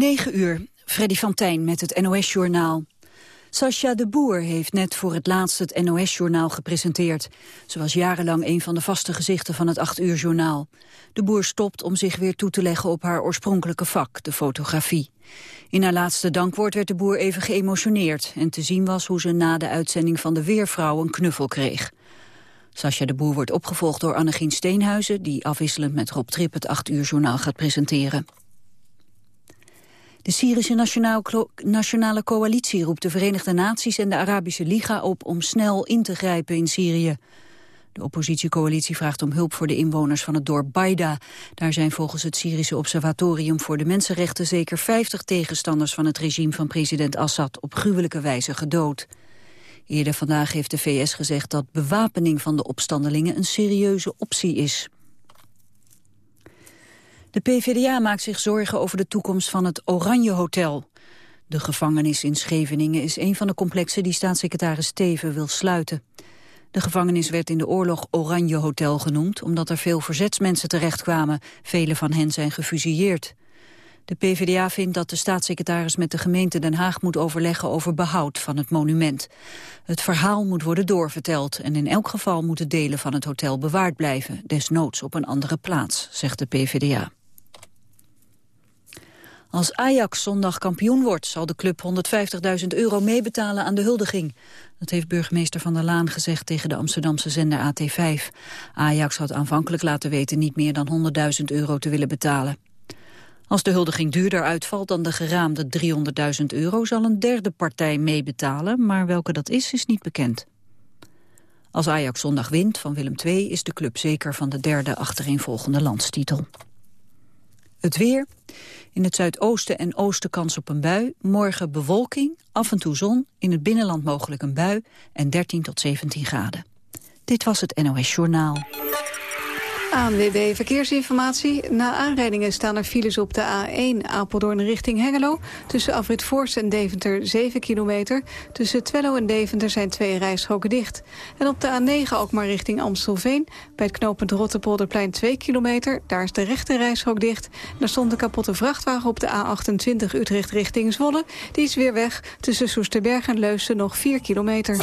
9 uur, Freddy van Tijn met het NOS-journaal. Sascha de Boer heeft net voor het laatst het NOS-journaal gepresenteerd. Ze was jarenlang een van de vaste gezichten van het 8-uur-journaal. De Boer stopt om zich weer toe te leggen op haar oorspronkelijke vak, de fotografie. In haar laatste dankwoord werd de Boer even geëmotioneerd... en te zien was hoe ze na de uitzending van de Weervrouw een knuffel kreeg. Sascha de Boer wordt opgevolgd door Annegien Steenhuizen... die afwisselend met Rob Trip het 8-uur-journaal gaat presenteren. De Syrische Nationale Coalitie roept de Verenigde Naties en de Arabische Liga op om snel in te grijpen in Syrië. De oppositiecoalitie vraagt om hulp voor de inwoners van het dorp Baida. Daar zijn volgens het Syrische Observatorium voor de Mensenrechten zeker 50 tegenstanders van het regime van president Assad op gruwelijke wijze gedood. Eerder vandaag heeft de VS gezegd dat bewapening van de opstandelingen een serieuze optie is. De PvdA maakt zich zorgen over de toekomst van het Oranje Hotel. De gevangenis in Scheveningen is een van de complexen die staatssecretaris Steven wil sluiten. De gevangenis werd in de oorlog Oranje Hotel genoemd... omdat er veel verzetsmensen terechtkwamen. Vele van hen zijn gefusilleerd. De PvdA vindt dat de staatssecretaris met de gemeente Den Haag moet overleggen over behoud van het monument. Het verhaal moet worden doorverteld en in elk geval moeten delen van het hotel bewaard blijven, desnoods op een andere plaats, zegt de PvdA. Als Ajax zondag kampioen wordt, zal de club 150.000 euro meebetalen aan de huldiging. Dat heeft burgemeester Van der Laan gezegd tegen de Amsterdamse zender AT5. Ajax had aanvankelijk laten weten niet meer dan 100.000 euro te willen betalen. Als de huldiging duurder uitvalt dan de geraamde 300.000 euro... zal een derde partij meebetalen, maar welke dat is, is niet bekend. Als Ajax zondag wint van Willem II is de club zeker van de derde achtereenvolgende landstitel. Het weer. In het zuidoosten en oosten kans op een bui. Morgen bewolking, af en toe zon. In het binnenland mogelijk een bui en 13 tot 17 graden. Dit was het NOS Journaal. ANWB Verkeersinformatie. Na aanrijdingen staan er files op de A1 Apeldoorn richting Hengelo. Tussen Afrit Voorst en Deventer 7 kilometer. Tussen Twello en Deventer zijn twee rijstroken dicht. En op de A9 ook maar richting Amstelveen. Bij het knooppunt Rotterpolderplein 2 kilometer. Daar is de rechte rijstrook dicht. Er stond een kapotte vrachtwagen op de A28 Utrecht richting Zwolle. Die is weer weg. Tussen Soesterberg en Leusden nog 4 kilometer.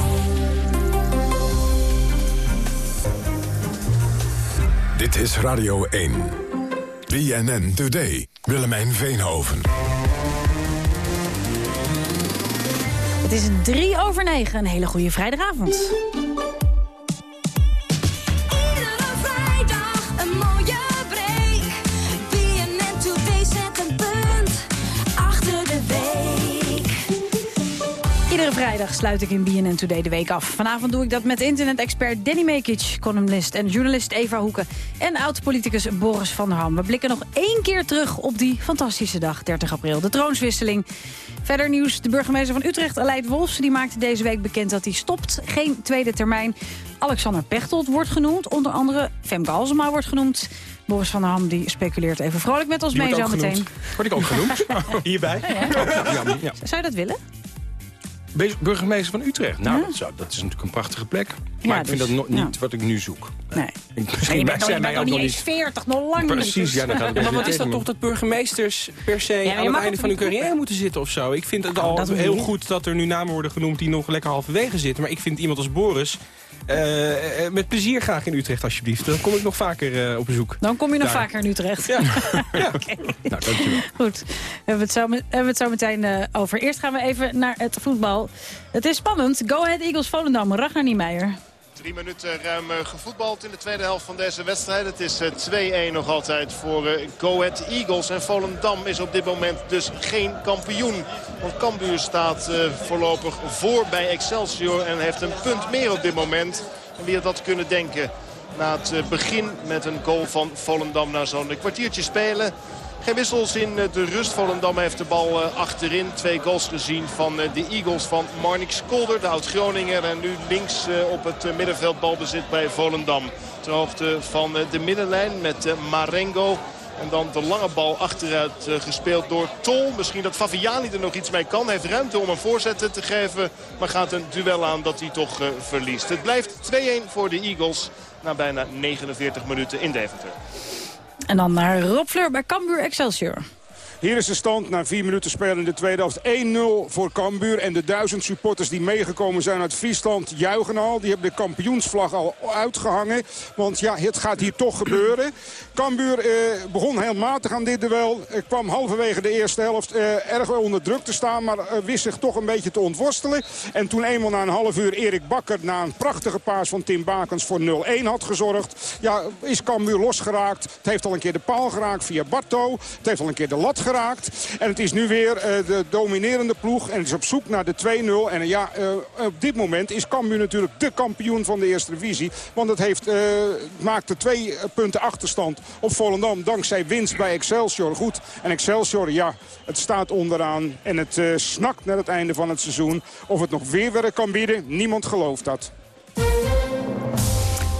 Dit is Radio 1. BNN Today. Willemijn Veenhoven. Het is drie over negen. Een hele goede vrijdagavond. Vrijdag sluit ik in BNN Today de week af. Vanavond doe ik dat met internet-expert Danny Mekic, columnist en journalist Eva Hoeken en oud-politicus Boris van der Ham. We blikken nog één keer terug op die fantastische dag, 30 april, de troonswisseling. Verder nieuws, de burgemeester van Utrecht, Aleid Wolfs, die maakte deze week bekend dat hij stopt. Geen tweede termijn. Alexander Pechtold wordt genoemd, onder andere Femke Halsema wordt genoemd. Boris van der Ham die speculeert even vrolijk met ons mee zo meteen. Word ik ook genoemd? Hierbij? Ja, Zou je dat willen? Burgemeester van Utrecht. Nou, dat, zou, dat, is natuurlijk een prachtige plek. Maar ik vind dus, dat niet wat ik nu zoek. Nee. Misschien bent zijn ook nog niet eens 40, nog lang Precies, niet. ja, dan gaat maar wat is dat toch dat burgemeesters per se aan het einde van hun carrière moeten zitten of zo? Ik vind het al heel goed dat er nu namen worden genoemd die nog lekker halverwege zitten. Maar ik vind iemand als Boris uh, met plezier graag in Utrecht, alsjeblieft. Dan kom ik nog vaker uh, op bezoek. Dan kom je nog vaker in Utrecht. Ja. ja. okay. Nou, dankjewel. Goed, we hebben het zo, hebben het zo meteen uh, over. Eerst gaan we even naar het voetbal. Het is spannend. Go Ahead Eagles Volendam, Ragnar Niemeyer. Drie minuten ruim gevoetbald in de tweede helft van deze wedstrijd. Het is 2-1 nog altijd voor Go Ahead Eagles. En Volendam is op dit moment dus geen kampioen. Want Cambuur staat voorlopig voor bij Excelsior en heeft een punt meer op dit moment. En wie had dat kunnen denken na het begin met een goal van Volendam na zo'n kwartiertje spelen. Geen wissels in de rust. Volendam heeft de bal achterin. Twee goals gezien van de Eagles van Marnix Kolder, de oud-Groninger. En nu links op het middenveld balbezit bij Volendam. Ter hoogte van de middenlijn met Marengo. En dan de lange bal achteruit gespeeld door Tol. Misschien dat Faviani er nog iets mee kan. Heeft ruimte om een voorzet te geven. Maar gaat een duel aan dat hij toch verliest. Het blijft 2-1 voor de Eagles. Na bijna 49 minuten in Deventer. En dan naar Rob Fleur bij Cambuur Excelsior. Hier is de stand na vier minuten spelen in de tweede helft. 1-0 voor Cambuur. En de duizend supporters die meegekomen zijn uit Friesland juichen al. Die hebben de kampioensvlag al uitgehangen. Want ja, het gaat hier toch gebeuren. Cambuur eh, begon heel matig aan dit duel. Er kwam halverwege de eerste helft eh, erg onder druk te staan. Maar eh, wist zich toch een beetje te ontworstelen. En toen eenmaal na een half uur Erik Bakker na een prachtige paas van Tim Bakens voor 0-1 had gezorgd. Ja, is Cambuur losgeraakt. Het heeft al een keer de paal geraakt via Barto. Het heeft al een keer de lat geraakt. En het is nu weer eh, de dominerende ploeg. En is op zoek naar de 2-0. En ja, uh, op dit moment is Cambuur natuurlijk de kampioen van de eerste divisie. Want het heeft, maakte twee punten achterstand op Volendam. Dankzij winst bij Excelsior. Goed. En Excelsior, ja, het staat onderaan. En het snakt naar het einde van het seizoen. Of het nog weer werk kan bieden, niemand gelooft dat.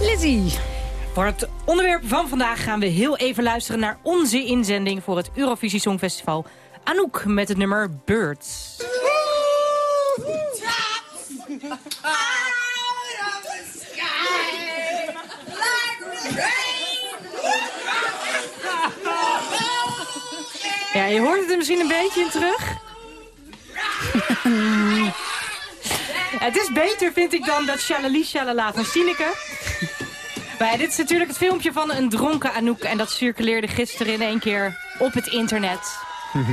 Lizzie. Voor het onderwerp van vandaag gaan we heel even luisteren naar onze inzending voor het Eurovisie Songfestival. Anouk met het nummer Birds. Ja, je hoort het er misschien een beetje in terug. het is beter, vind ik, dan dat Shalali Shalala van Sineke. Maar dit is natuurlijk het filmpje van een dronken Anouk. En dat circuleerde gisteren in één keer op het internet.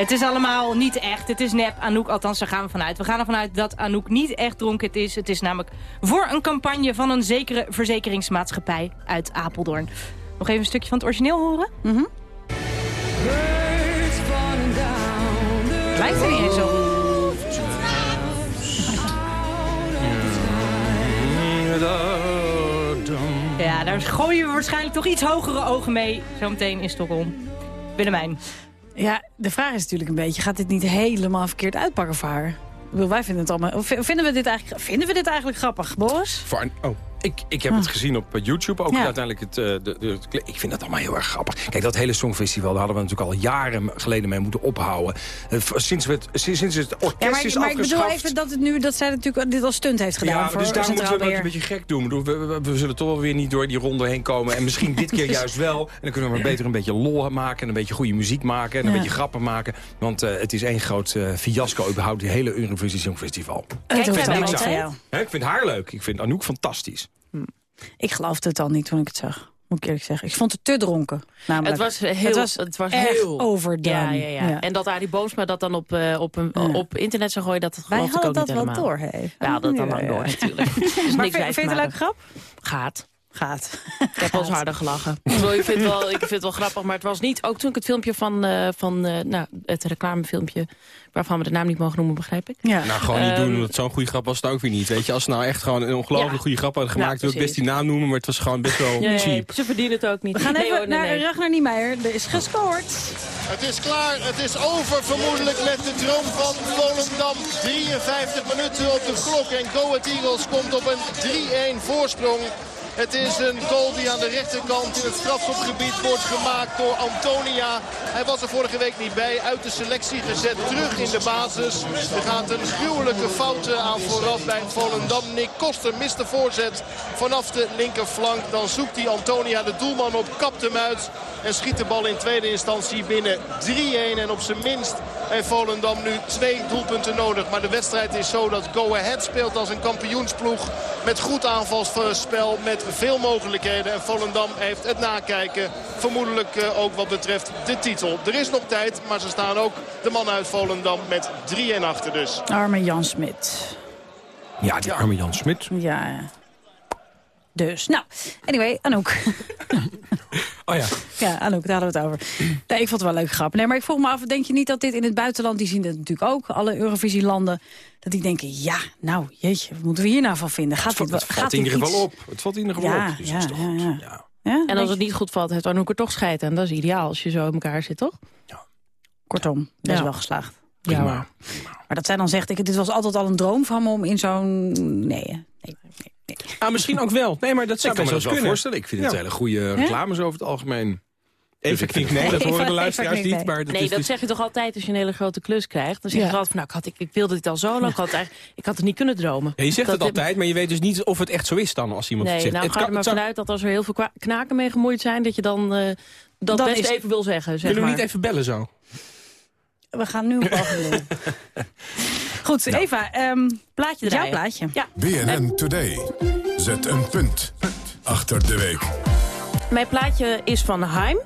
het is allemaal niet echt. Het is nep. Anouk, althans daar gaan we vanuit. We gaan ervan uit dat Anouk niet echt dronken is. Het is namelijk voor een campagne van een zekere verzekeringsmaatschappij uit Apeldoorn. Nog even een stukje van het origineel horen. Mm -hmm. Lijkt er niet eens op. Ja, daar gooien we waarschijnlijk toch iets hogere ogen mee. Zometeen in Stockholm. Willemijn. Ja, de vraag is natuurlijk een beetje... gaat dit niet helemaal verkeerd uitpakken voor haar? Wij vinden het allemaal... Vinden we dit eigenlijk, vinden we dit eigenlijk grappig, Boris? Voor, oh. Ik, ik heb het gezien op eh, YouTube ook. Uiteindelijk het, uh, de, de, ik vind dat allemaal heel erg grappig. Kijk, dat hele Songfestival, daar hadden we natuurlijk al jaren geleden mee moeten ophouden. Uh, sinds, we het, sinds het orkest ja, maar, is maar ik bedoel even dat, het nu, dat zij natuurlijk dit als stunt heeft gedaan. Ja, voor dus daar moeten we het een beetje gek doen. We, we, we, zullen toch wel weer niet door die ronde heen komen. En misschien dit keer juist wel. En dan kunnen we maar beter een beetje lol maken. En een beetje goede muziek maken. En een beetje grappen maken. Want het is één groot fiasco überhaupt, die hele Eurovisie Songfestival. Kijk, ik, vind niks aan ik vind haar leuk. Ik vind Anouk fantastisch. Ik geloofde het al niet toen ik het zag. Moet ik eerlijk zeggen. Ik vond het te dronken. Namelijk. Het was heel, het was, het was heel overdone. Ja, ja, ja, En dat Arie Boomsma dat dan op, uh, op, een, op internet zou gooien, dat ik ook dat niet helemaal. wel door, hè? Ja, dat dan lang door natuurlijk. dus maar vind, vind je het een leuke grap? Gaat gaat. Ik heb ons harder gelachen. ik, vind het wel, ik vind het wel grappig, maar het was niet... Ook toen ik het filmpje van, uh, van uh, nou, het reclamefilmpje... waarvan we de naam niet mogen noemen, begrijp ik. Ja. Nou, gewoon niet um, doen, want zo'n goede grap was het ook weer niet. Weet je, als ze nou echt gewoon een ongelooflijk ja. goede grap hadden gemaakt... wil ik best die naam noemen, maar het was gewoon best wel ja, cheap. Ze verdienen het ook niet. We gaan even nee, naar nee. Ragnar Niemeyer. Er is gescoord. Het is klaar, het is over vermoedelijk met de droom van Volendam. 53 minuten op de klok en Go Ahead Eagles komt op een 3-1 voorsprong. Het is een goal die aan de rechterkant in het strafschopgebied wordt gemaakt door Antonia. Hij was er vorige week niet bij. Uit de selectie gezet. Terug in de basis. Er gaat een gruwelijke fout aan vooraf bij Volendam. Nick Koster mist de voorzet vanaf de linkerflank. Dan zoekt hij Antonia de doelman op. Kapt hem uit. En schiet de bal in tweede instantie binnen 3-1. En op zijn minst heeft Volendam nu twee doelpunten nodig. Maar de wedstrijd is zo dat Go Ahead speelt als een kampioensploeg. Met goed aanvalsspel, met veel mogelijkheden. En Volendam heeft het nakijken. Vermoedelijk ook wat betreft de titel. Er is nog tijd, maar ze staan ook de man uit Volendam met 3-1 achter dus. Arme Jan Smit. Ja, die arme Jan Smit. Ja, dus, nou, anyway, Anouk. Oh ja. Ja, Anouk, daar hadden we het over. Nee, ik vond het wel een leuke grap. Nee, maar ik vroeg me af, denk je niet dat dit in het buitenland... die zien het natuurlijk ook, alle Eurovisie-landen... dat die denken, ja, nou, jeetje, wat moeten we hier nou van vinden? Gaat het, dit, het valt in ieder geval op. Het valt in ieder geval ja, op. Dus ja, is toch ja, goed. ja. Ja? En als het niet goed valt, heeft Anouk er toch scheid aan. Dat is ideaal als je zo in elkaar zit, toch? Ja. Kortom, dat is wel geslaagd. Prima. Ja, maar. maar dat zij dan zegt, ik, dit was altijd al een droom van me om in zo'n... Nee, nee, nee. Ah, misschien ook wel. Nee, maar dat zou ik kan me dat wel kunnen. voorstellen. Ik vind het hele goede reclames over het algemeen. Effectief nee, dat horen de luisteraars niet. Maar dat nee, is dat dus- zeg je toch altijd als je een hele grote klus krijgt. Dan zeg je Ja. altijd van, nou, ik, had, ik, ik wilde dit al zo lang. Ik, had ik had het niet kunnen dromen. Ja, je zegt Dat het altijd, maar je weet dus niet of het echt zo is dan als iemand Nee, het zegt. nou het ga er maar vanuit dat als er heel veel knaken mee gemoeid zijn... dat je dan, eh, dat best is... even wil zeggen. Zeg Kunnen we niet even bellen zo? We gaan nu een bellen. Goed, nou. Eva, um, plaatje draaien. Jouw plaatje. Ja. BNN Today. Zet een punt achter de week. Mijn plaatje is van Heim.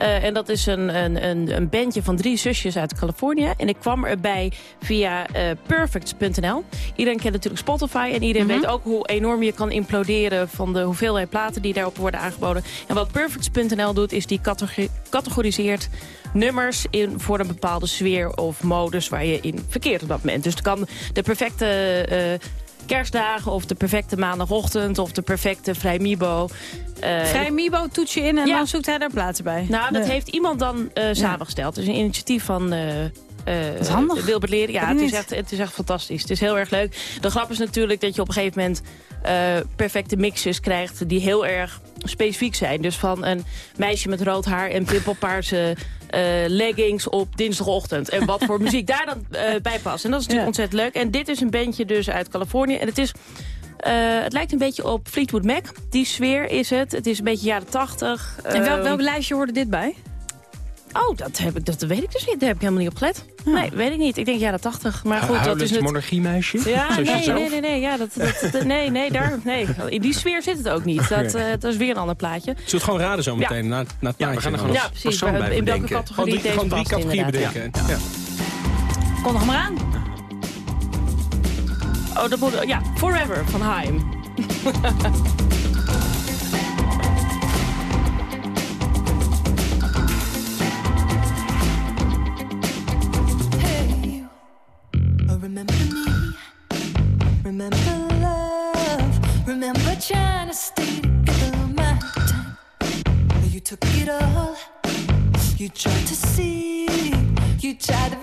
Uh, en dat is een, een, een, een, bandje van drie zusjes uit Californië. En ik kwam erbij via uh, perfects.nl. Iedereen kent natuurlijk Spotify. En iedereen mm -hmm. weet ook hoe enorm je kan imploderen... van de hoeveelheid platen die daarop worden aangeboden. En wat perfects.nl doet, is die categoriseert nummers in, voor een bepaalde sfeer of modus waar je in verkeert op dat moment. Dus het kan de perfecte... Uh, kerstdagen of de perfecte maandagochtend of de perfecte vrijmibo. Uh, Vrijmibo toets je in en dan zoekt hij daar plaatsen bij. Nou, dat heeft iemand dan uh, samengesteld. Het is een initiatief van... Uh, uh, is handig. Wilbert Leren. Ja, het is, echt, het is echt fantastisch. Het is heel erg leuk. De grap is natuurlijk dat je op een gegeven moment perfecte mixes krijgt... die heel erg specifiek zijn. Dus van een meisje met rood haar en pimpelpaarse uh, leggings op dinsdagochtend. En wat voor muziek daar dan bij past. En dat is natuurlijk ja. ontzettend leuk. En dit is een bandje dus uit Californië. En het is... Uh, het lijkt een beetje op Fleetwood Mac. Die sfeer is het. Het is een beetje jaren tachtig. En welk, welk lijstje hoorde dit bij? Oh, dat, heb ik, dat weet ik dus niet. Daar heb ik helemaal niet op gelet. Nee, weet ik niet. Ik denk jaren tachtig. Maar goed, dat is het monarchiemeisje? Ja, nee, nee, nee, nee, ja, dat, dat, nee, nee, daar, nee. In die sfeer zit het ook niet. Dat, uh, dat is weer een ander plaatje. Zullen het gewoon raden zo meteen ja. na, na? Ja, we gaan er gewoon ja, precies. We, in welke categorie deze Gewoon drie categorieën bedenken. Ja. Kom nog maar aan. Oh, dat moet... Ja, Forever van Haim. you tried to see, you tried to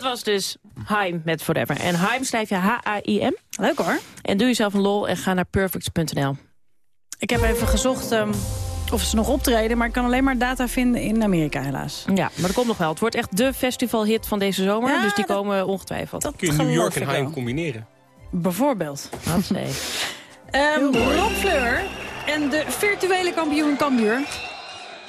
dat was dus Haim met Forever. En Haim schrijf je H-A-I-M. Leuk hoor. En doe jezelf een lol en ga naar perfect.nl. Ik heb even gezocht ehm, of ze nog optreden... maar ik kan alleen maar data vinden in Amerika helaas. Ja, maar dat komt nog wel. Het wordt echt de festivalhit van deze zomer. Ja, dus die dat- komen ongetwijfeld. Dat Kun je New York en Haim combineren? Bijvoorbeeld. Wat nee. Ehm Rob Fleur en de virtuele kampioen Cambuur.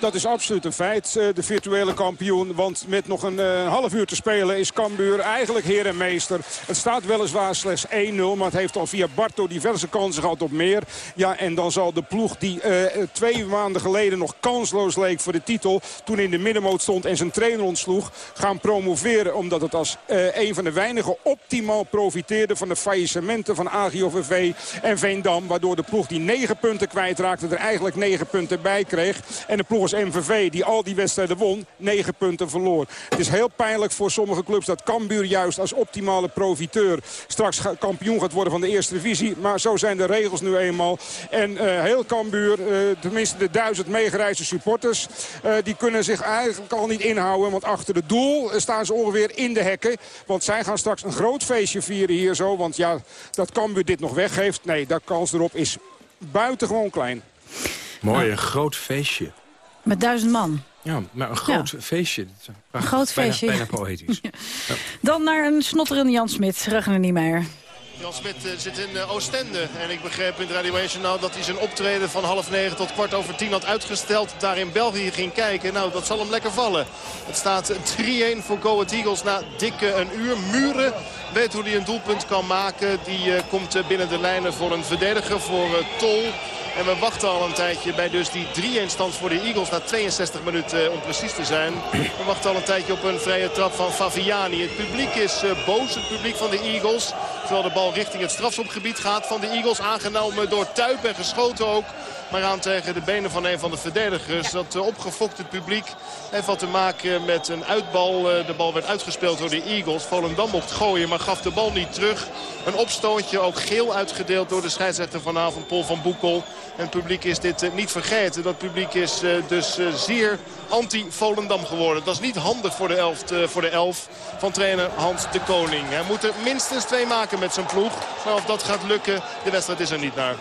Dat is absoluut een feit, eh, de virtuele kampioen. Want met nog een eh, half uur te spelen is Cambuur eigenlijk heer en meester. Het staat weliswaar slechts 1-0, maar het heeft al via Barto diverse kansen gehad op meer. Ja, en dan zal de ploeg die eh, twee maanden geleden nog kansloos leek voor de titel... toen in de middenmoot stond en zijn trainer ontsloeg... gaan promoveren omdat het als een van de weinigen optimaal profiteerde... van de faillissementen van AGOVV en Veendam. Waardoor de ploeg die negen punten kwijtraakte er eigenlijk negen punten bij kreeg. En de ploeg als MVV die al die wedstrijden won, negen punten verloor. Het is heel pijnlijk voor sommige clubs dat Cambuur juist als optimale profiteur... straks kampioen gaat worden van de eerste divisie. Maar zo zijn de regels nu eenmaal. En eh, heel Cambuur, eh, tenminste de duizend meegereisde supporters... eh, die kunnen zich eigenlijk al niet inhouden. Want achter het doel staan ze ongeveer in de hekken. Want zij gaan straks een groot feestje vieren hier zo. Want ja, dat Cambuur dit nog weggeeft. Nee, de kans erop is buitengewoon klein. Mooi, een groot feestje. Met duizend man. Ja, maar een groot feestje. Prachtig. groot Bijna- feestje, Bijna, ja. poëtisch. Dan naar een snotterende Jan Smit, Ragnar Niemeyer. Jan Smit eh, zit in eh, Oostende. En ik begreep in het Radio 1 Journaal dat hij zijn optreden van half negen tot kwart over tien had uitgesteld. Daar in België ging kijken. Nou, dat zal hem lekker vallen. Het staat 3-1 voor Go Ahead Eagles na dikke een uur. Muren weet hoe hij een doelpunt kan maken. Die eh, komt binnen de lijnen voor een verdediger, voor eh, Tol. En we wachten al een tijdje bij dus die 3-1 stand voor de Eagles na 62 minuten eh, om precies te zijn. We wachten al een tijdje op een vrije trap van Faviani. Het publiek is eh, boos, het publiek van de Eagles. Terwijl de bal richting het strafschopgebied gaat van de Eagles. Aangenomen door Tuip en geschoten ook. Maar aan tegen de benen van een van de verdedigers. Dat uh, opgefokte publiek heeft wat te maken met een uitbal. Uh, de bal werd uitgespeeld door de Eagles. Volendam mocht gooien, maar gaf de bal niet terug. Een opstootje, ook geel uitgedeeld door de scheidsrechter vanavond, Paul van Boekel. En het publiek is dit uh, niet vergeten. Dat publiek is dus zeer anti-Volendam geworden. Dat is niet handig voor de, elf, voor de elf van trainer Hans de Koning. Hij moet er minstens twee maken met zijn ploeg. Maar of dat gaat lukken, de wedstrijd is er niet naar.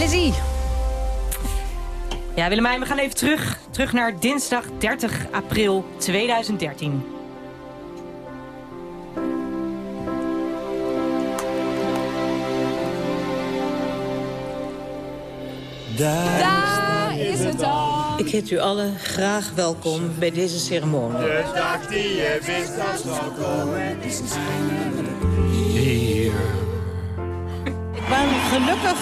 Lizzie. Ja, Willemijn, we gaan even terug. Terug naar dinsdag 30 april 2013. Daar is het al. Ik heet u allen graag welkom bij deze ceremonie. De dag die je wist dat zou komen is hier. Ik ben gelukkig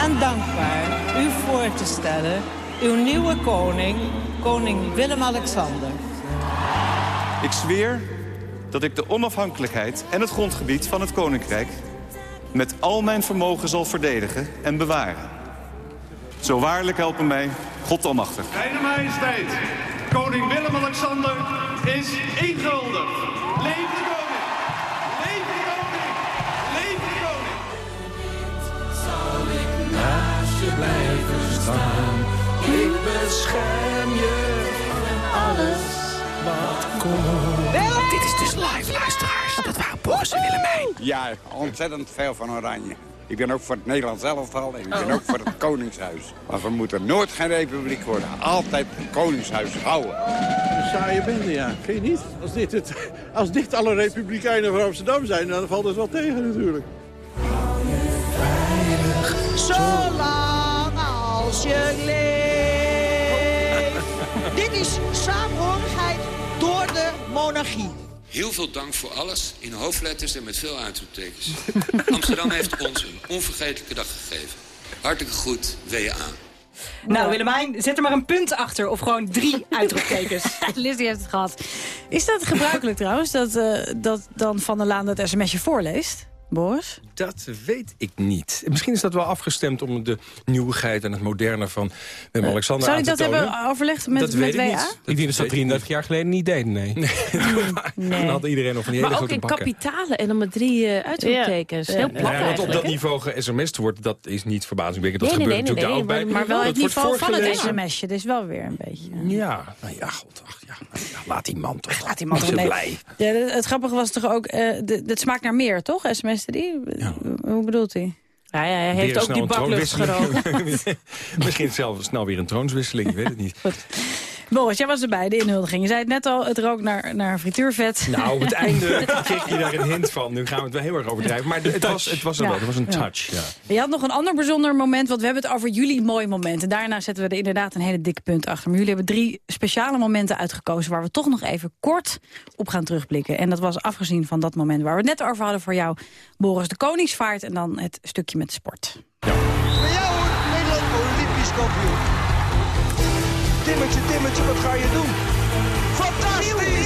en dankbaar u voor te stellen... uw nieuwe koning, koning Willem-Alexander. Ik zweer dat ik de onafhankelijkheid en het grondgebied van het koninkrijk... met al mijn vermogen zal verdedigen en bewaren. Zo waarlijk helpen mij God almachtig. Zijne majesteit, koning Willem-Alexander is inguldig. Staan. Ik bescherm je van alles wat komt. Dit is dus live, luisteraars. Dat waren Boris en Willemijn. Ja, ontzettend veel van Oranje. Ik ben ook voor het Nederlands elftal en ik ben Oh. ook voor het Koningshuis. Maar we moeten nooit geen republiek worden. Altijd een Koningshuis houden. Een saaie bende, ja. Vind je niet? Als dit, het, als dit alle republikeinen van Amsterdam zijn, dan valt het wel tegen natuurlijk. Zolang als je leeft. Dit is saamhorigheid door de monarchie. Heel veel dank voor alles, in hoofdletters en met veel uitroeptekens. Amsterdam heeft ons een onvergetelijke dag gegeven. Hartelijk goed, WA. Nou, Willemijn, zet er maar een punt achter. Of gewoon drie uitroeptekens. Lizzie heeft het gehad. Is dat gebruikelijk trouwens, dat, uh, dat dan Van der Laan dat sms'je voorleest? Boris? Dat weet ik niet. Misschien is dat wel afgestemd om de nieuwigheid en het moderne van Willem-Alexander Zou aan je te dat tonen. hebben overlegd met, dat met weet WA? ik niet. Ik denk dat ze dat 33 jaar geleden niet deden, nee. Nee. Dan had iedereen nog van die hele Maar ook grote in bakken. kapitalen en dan met drie uh, uitroeptekens. Ja. Heel Ja. plat Ja, want op dat niveau ge-sms'd wordt, dat is niet verbazingwekkend. Dat Nee, nee, gebeurt nee, natuurlijk nee, daar ook bij. Maar wel het Dat niveau van het sms'je, dus wel weer een beetje. Ja, nou ja, god. Ach, ja. laat die man toch. Laat die man toch ze nee. blij. Ja, het, grappige was toch ook, eh de- het smaakt naar meer, toch? SMS'te die? Hoe bedoelt hij? Ja, ja, hij heeft ook die baklucht gerookt. Misschien zelf snel weer een troonswisseling, ik weet het niet. Boris, jij was erbij, de inhuldiging. Je zei het net al, het rook naar, naar frituurvet. Nou, op het einde kreeg je daar een hint van. Nu gaan we het wel heel erg overdrijven. Maar het was, het was er Ja. wel, het was een Ja. touch. Ja. Je had nog een ander bijzonder moment, want we hebben het over jullie mooie momenten. Daarna zetten we er inderdaad een hele dikke punt achter. Maar jullie hebben drie speciale momenten uitgekozen... waar we toch nog even kort op gaan terugblikken. En dat was afgezien van dat moment waar we het net over hadden voor jou... Boris, de Koningsvaart en dan het stukje met sport. Bij jou Nederland Olympisch kampioen. Timmertje, Timmertje, wat ga je doen? Fantastisch,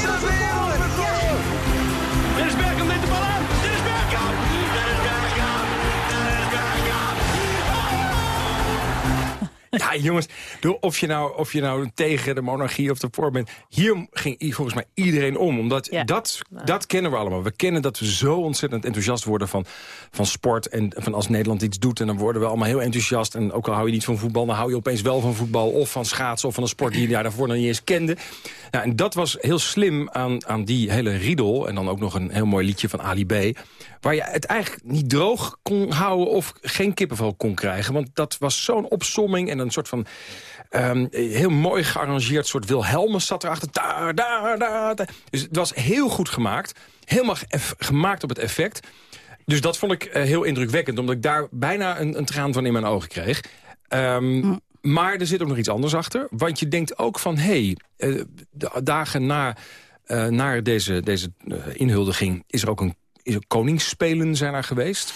Ja, jongens, of je, nou, of je nou tegen de monarchie of de voor bent... hier ging volgens mij iedereen om. Omdat dat, dat kennen we allemaal. We kennen dat we zo ontzettend enthousiast worden van, van sport... en van als Nederland iets doet en dan worden we allemaal heel enthousiast. En ook al hou je niet van voetbal, dan hou je opeens wel van voetbal... of van schaatsen of van een sport die je daar daarvoor nog niet eens kende. Nou, en dat was heel slim aan, aan die hele riedel. En dan ook nog een heel mooi liedje van Ali B... waar je het eigenlijk niet droog kon houden of geen kippenvel kon krijgen. Want dat was zo'n opsomming en een soort van... ehm, heel mooi gearrangeerd soort Wilhelmus zat erachter. Da, da, da, da. Dus het was heel goed gemaakt. Helemaal ge- gemaakt op het effect. Dus dat vond ik eh, heel indrukwekkend. Omdat ik daar bijna een, een traan van in mijn ogen kreeg. Ehm, Maar er zit ook nog iets anders achter. Want je denkt ook van... hé, hey, eh, de dagen na, eh, na deze, deze inhuldiging... is er ook een, is er koningsspelen zijn er geweest...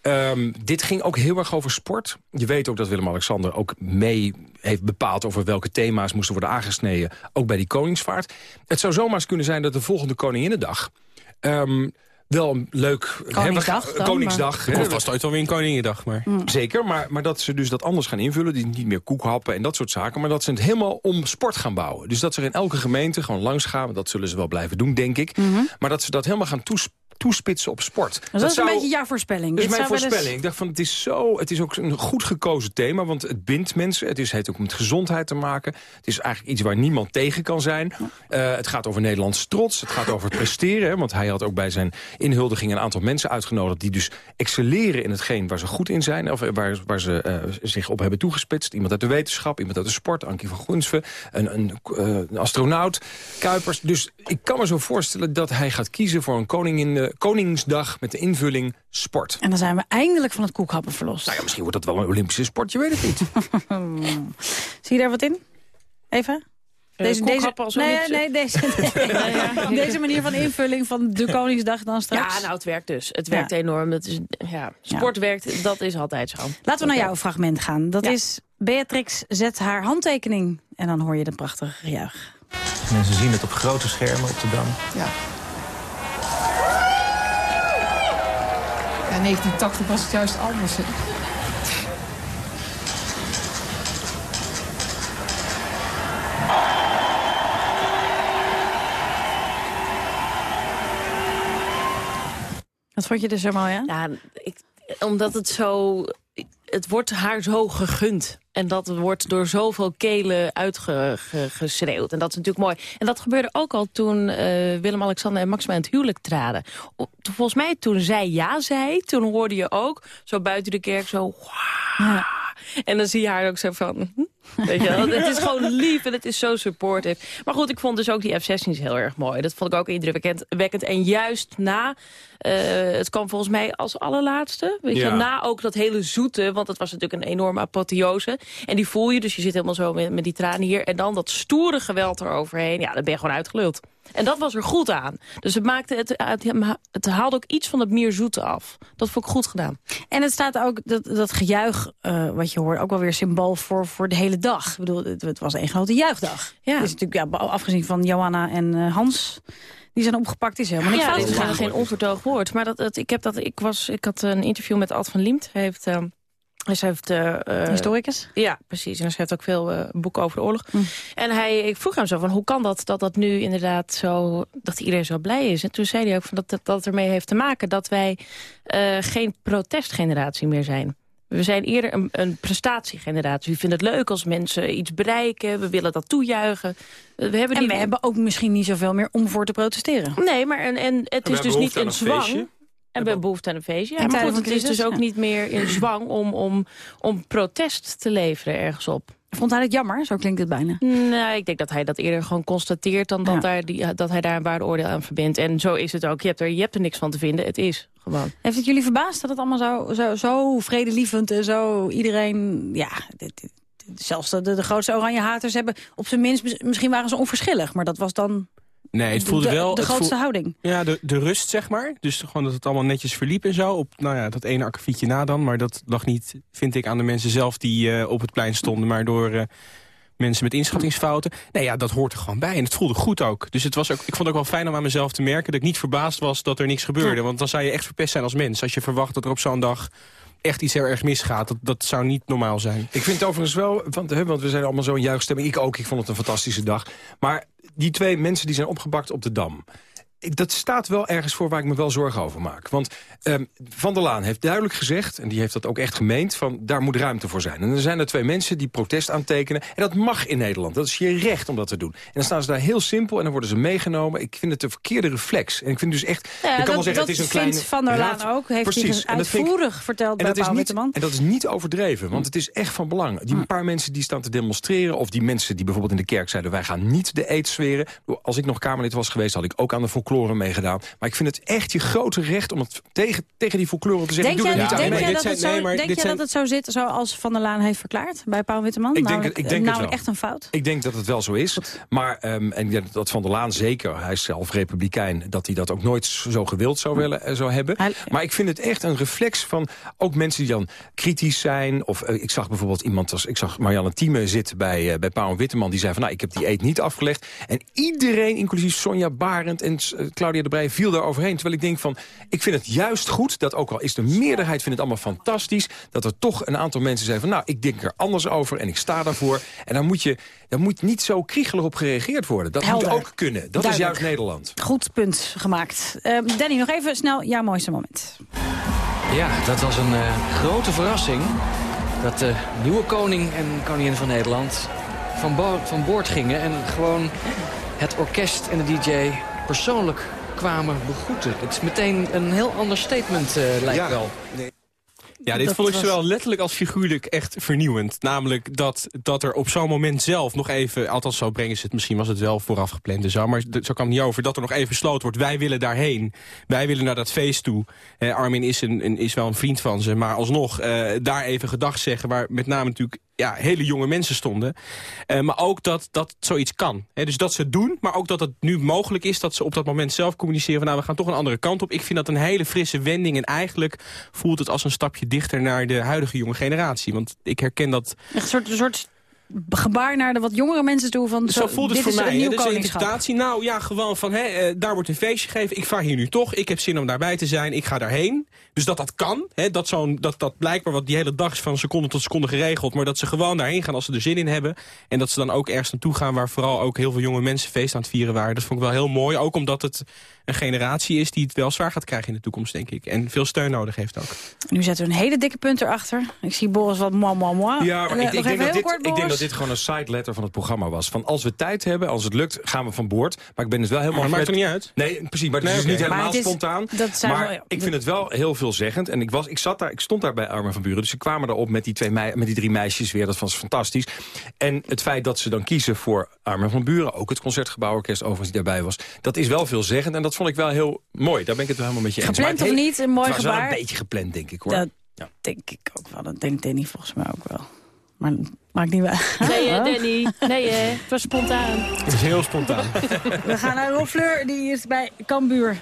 Ehm, dit ging ook heel erg over sport. Je weet ook dat Willem-Alexander ook mee heeft bepaald... over welke thema's moesten worden aangesneden. Ook bij die koningsvaart. Het zou zomaar eens kunnen zijn dat de volgende Koninginnedag... ehm, wel een leuk... Koningsdag Koningsdag. maar- vast ooit wel weer een Koninginnedag, maar... Zeker, maar, maar dat ze dus dat anders gaan invullen. Die niet meer koekhappen en dat soort zaken. Maar dat ze het helemaal om sport gaan bouwen. Dus dat ze er in elke gemeente gewoon langs gaan. Dat zullen ze wel blijven doen, denk ik. Maar dat ze dat helemaal gaan toes- toespitsen op sport. Dus dat, is zou- een beetje jouw voorspelling. dat is mijn eens- voorspelling. Ik dacht van, het is, zo, het is ook een goed gekozen thema, want het bindt mensen. Het is, heeft ook met gezondheid te maken. Het is eigenlijk iets waar niemand tegen kan zijn. Eh, het gaat over Nederlands trots. Het gaat over presteren. Hè, want hij had ook bij zijn inhuldiging een aantal mensen uitgenodigd... die dus excelleren in hetgeen waar ze goed in zijn. Of waar, waar ze eh, zich op hebben toegespitst. Iemand uit de wetenschap, iemand uit de sport. Ankie van Gunsven, een, een, eh, een astronaut, Kuipers. Dus ik kan me zo voorstellen dat hij gaat kiezen voor een koningin, Koningsdag... met de invulling sport. En dan zijn we eindelijk van het koekhappen verlost. Nou ja, misschien wordt dat wel een Olympische sport, je weet het niet. Zie je daar wat in? Eva? Eh, koekhappen als nee, Olympische- nee, deze, deze manier van invulling van de Koningsdag dan straks. Ja, nou, het werkt dus. Het werkt enorm. Het is, ja, sport werkt, dat is altijd zo. Laten we naar jouw fragment gaan. Dat is Beatrix zet haar handtekening. En dan hoor je de prachtige gejuich. Mensen zien het op grote schermen op de Dam. Ja. Ja, 1980 was het juist anders. hè. Wat vond je er zo mooi aan? Ja, ik, omdat het zo... Het wordt haar zo gegund. En dat wordt door zoveel kelen uitgeschreeuwd. En dat is natuurlijk mooi. En dat gebeurde ook al toen eh, Willem-Alexander en Maxima in het huwelijk traden. Volgens mij toen zij ja zei, toen hoorde je ook... zo buiten de kerk zo... En dan zie je haar ook zo van... Weet je wel? Het is gewoon lief en het is zo supportive. Maar goed, ik vond dus ook die F-16's heel erg mooi. Dat vond ik ook indrukwekkend. wekkend. En juist na, eh, het kwam volgens mij als allerlaatste. Weet Ja. je, na ook dat hele zoete, want het was natuurlijk een enorme apotheose. En die voel je, dus je zit helemaal zo met, met die tranen hier. En dan dat stoere geweld eroverheen. Ja, dan ben je gewoon uitgeluld. En dat was er goed aan. Dus het, maakte het, het, het haalde ook iets van het meer zoete af. Dat vond ik goed gedaan. En het staat ook, dat, dat gejuich eh, wat je hoort, ook wel weer symbool voor, voor de hele dag. Ik bedoel, het, het was een grote juichdag. Ja. Is natuurlijk, ja, afgezien van Johanna en eh, Hans, die zijn opgepakt, is helemaal niks ja, fout gegaan. geen onvertoog woord. Maar dat, het, ik, heb dat, ik, was, ik had een interview met Ad van Liemt. Hij heeft... eh, hij schrijft... eh, eh, Historicus? Ja, precies. En hij schrijft ook veel boeken over de oorlog. En hij, ik vroeg hem zo van, hoe kan dat dat dat nu inderdaad zo... dat iedereen zo blij is? En toen zei hij ook van dat dat, dat ermee heeft te maken... dat wij geen protestgeneratie meer zijn. We zijn eerder een, een prestatiegeneratie. We vinden het leuk als mensen iets bereiken. We willen dat toejuichen. We hebben En we hebben ook misschien niet zoveel meer om voor te protesteren. Nee, maar en, en het is dus niet een zwang. feestje. En we hebben behoefte aan een feestje. Ja, maar goed, het is crisis, dus ook niet meer in zwang om, om, om protest te leveren ergens op. Vond hij het jammer? Zo klinkt het bijna. Nou, ik denk dat hij dat eerder gewoon constateert... dan dat, daar die, dat hij daar een waardeoordeel aan verbindt. En zo is het ook. Je hebt, er, je hebt er niks van te vinden. Het is gewoon. Heeft het jullie verbaasd dat het allemaal zo, zo, zo vredelievend en zo iedereen... Ja, dit- dit- zelfs de, de grootste oranje haters hebben op zijn minst... mis- Misschien waren ze onverschillig, maar dat was dan Nee, het voelde de, wel... de grootste voel- houding. Ja, de, de rust, zeg maar. Dus gewoon dat het allemaal netjes verliep en zo. Op nou ja, dat ene akkefietje na dan. Maar dat lag niet, vind ik, aan de mensen zelf die eh, op het plein stonden. Maar door eh, mensen met inschattingsfouten. Nee, ja, dat hoort er gewoon bij. En het voelde goed ook. Dus het was ook, ik vond het ook wel fijn om aan mezelf te merken... dat ik niet verbaasd was dat er niks gebeurde. Want dan zou je echt verpest zijn als mens. Als je verwacht dat er op zo'n dag echt iets heel erg misgaat. Dat, dat zou niet normaal zijn. Ik vind het overigens wel, want, hè, want we zijn allemaal zo'n juichstemming. Ik ook, ik vond het een fantastische dag. Maar die twee mensen die zijn opgepakt op de Dam... ik- dat staat wel ergens voor waar ik me wel zorgen over maak. Want ehm, Van der Laan heeft duidelijk gezegd... en die heeft dat ook echt gemeend, van daar moet ruimte voor zijn. En er zijn er twee mensen die protest aantekenen. En dat mag in Nederland. Dat is je recht om dat te doen. En dan staan ze daar heel simpel en dan worden ze meegenomen. Ik vind het een verkeerde reflex. En ik vind dus echt... Ja, je kan dat, wel zeggen, dat het is een vindt kleine Van der Laan raad. ook. Heeft Precies. hij ik- uitvoerig verteld en bij dat, is Paul niet, en dat is niet overdreven, want het is echt van belang. Die paar mensen die staan te demonstreren... of die mensen die bijvoorbeeld in de kerk zeiden... wij gaan niet de eed zweren. Als ik nog Kamerlid was geweest, had ik ook aan de folklore meegedaan. Maar ik vind het echt je grote recht om het tegen, tegen die folklore te zeggen... Denk ik doe jij, er niet denk dat, het zo, denk jij dat het zo zit zoals Van der Laan heeft verklaard bij Paul Witteman? Ik denk, namelijk het- ik denk het namelijk wel. echt een fout. Ik denk dat het wel zo is. Maar, ehm, en denk dat Van der Laan zeker, hij is zelf republikein... dat hij dat ook nooit zo gewild zou, willen, eh, zou hebben. Maar ik vind het echt een reflex van ook mensen die dan kritisch zijn. Of eh, ik zag bijvoorbeeld iemand, als ik zag Marianne Thieme zitten bij, eh, bij Paul Witteman... die zei van, nou, ik heb die eet niet afgelegd. En iedereen, inclusief Sonja Barend en Claudia de Breij... viel daar overheen. Terwijl ik denk van, ik vind het juist goed... dat ook al is de meerderheid vindt het allemaal fantastisch... dat er toch een aantal mensen zeggen van... nou, ik denk er anders over en ik sta daarvoor. En dan moet, je, dan moet niet zo kriegelig op gereageerd worden. Dat Helder. moet ook kunnen. Dat Duidelijk. is juist Nederland. Goed punt gemaakt. Eh, Danny, nog even snel jouw mooiste moment. Ja, dat was een eh, grote verrassing. Dat de nieuwe koning en koningin van Nederland van, bo- van boord gingen... en gewoon het orkest en de DJ persoonlijk kwamen begroeten. Het is meteen een heel ander statement, eh, lijkt wel. Ja, dit Dat vond ik was- zowel letterlijk als figuurlijk echt vernieuwend. Namelijk dat, dat er op zo'n moment zelf nog even... althans zo brengen ze het, misschien was het wel vooraf gepland en zo... maar zo kwam het niet over, dat er nog even besloten wordt... wij willen daarheen, wij willen naar dat feest toe. Eh, Armin is, een, een- is wel een vriend van ze, maar alsnog eh, daar even gedag zeggen... waar met name natuurlijk ja, hele jonge mensen stonden. Eh, maar ook dat, dat zoiets kan. Dus dat ze het doen, maar ook dat het nu mogelijk is... dat ze op dat moment zelf communiceren van... nou, we gaan toch een andere kant op. Ik vind dat een hele frisse wending. En eigenlijk voelt het als een stapje dichter naar de huidige jonge generatie. Want ik herken dat... Een soort, een soort gebaar naar de wat jongere mensen toe. Van, Zo voelt het dit voor is mij. Een koningschap. interpretatie, nou ja, gewoon van, hè, eh, daar wordt een feestje gegeven. Ik vaar hier nu toch. Ik heb zin om daarbij te zijn. Ik ga daarheen. Dus dat dat kan. Hè, dat, zo'n, dat dat blijkbaar wat die hele dag is van seconde tot seconde geregeld. Maar dat ze gewoon daarheen gaan als ze er zin in hebben. En dat ze dan ook ergens naartoe gaan waar vooral ook heel veel jonge mensen feest aan het vieren waren. Dat vond ik wel heel mooi. Ook omdat het een generatie is die het wel zwaar gaat krijgen in de toekomst, denk ik. En veel steun nodig heeft ook. Nu zetten we een hele dikke punt erachter. Ik zie Boris wat moi, moi, moi. Ja, maar Eh, ik, denk dat dit, ik denk Boris. Dat dit gewoon een side letter van het programma was. Van als we tijd hebben, als het lukt, gaan we van boord. Maar ik ben het wel helemaal... Maar maakt toch niet uit? Nee, precies. Maar het Nee, is dus niet helemaal het is- spontaan. dat zijn maar wel- ik vind het wel heel veelzeggend. En ik, was, ik, zat daar, ik stond daar bij Armen van Buren. Dus ze kwamen daarop met die, twee mei, met die drie meisjes weer. Dat was fantastisch. En het feit dat ze dan kiezen voor Armen van Buren... ook het Concertgebouworkest overigens die daarbij was... dat is wel veelzeggend. En dat vond ik wel heel mooi. Daar ben ik het wel helemaal met je eens. Gepland het of niet, een mooi het was wel gebaar. een beetje gepland, denk ik hoor. Dat denk ik ook wel. Dat denkt Danny volgens mij ook wel. Maar maakt niet uit. Nee, eh, Danny. Nee, eh, het was spontaan. Het is heel spontaan. We gaan naar Rob Fleur, die is bij Cambuur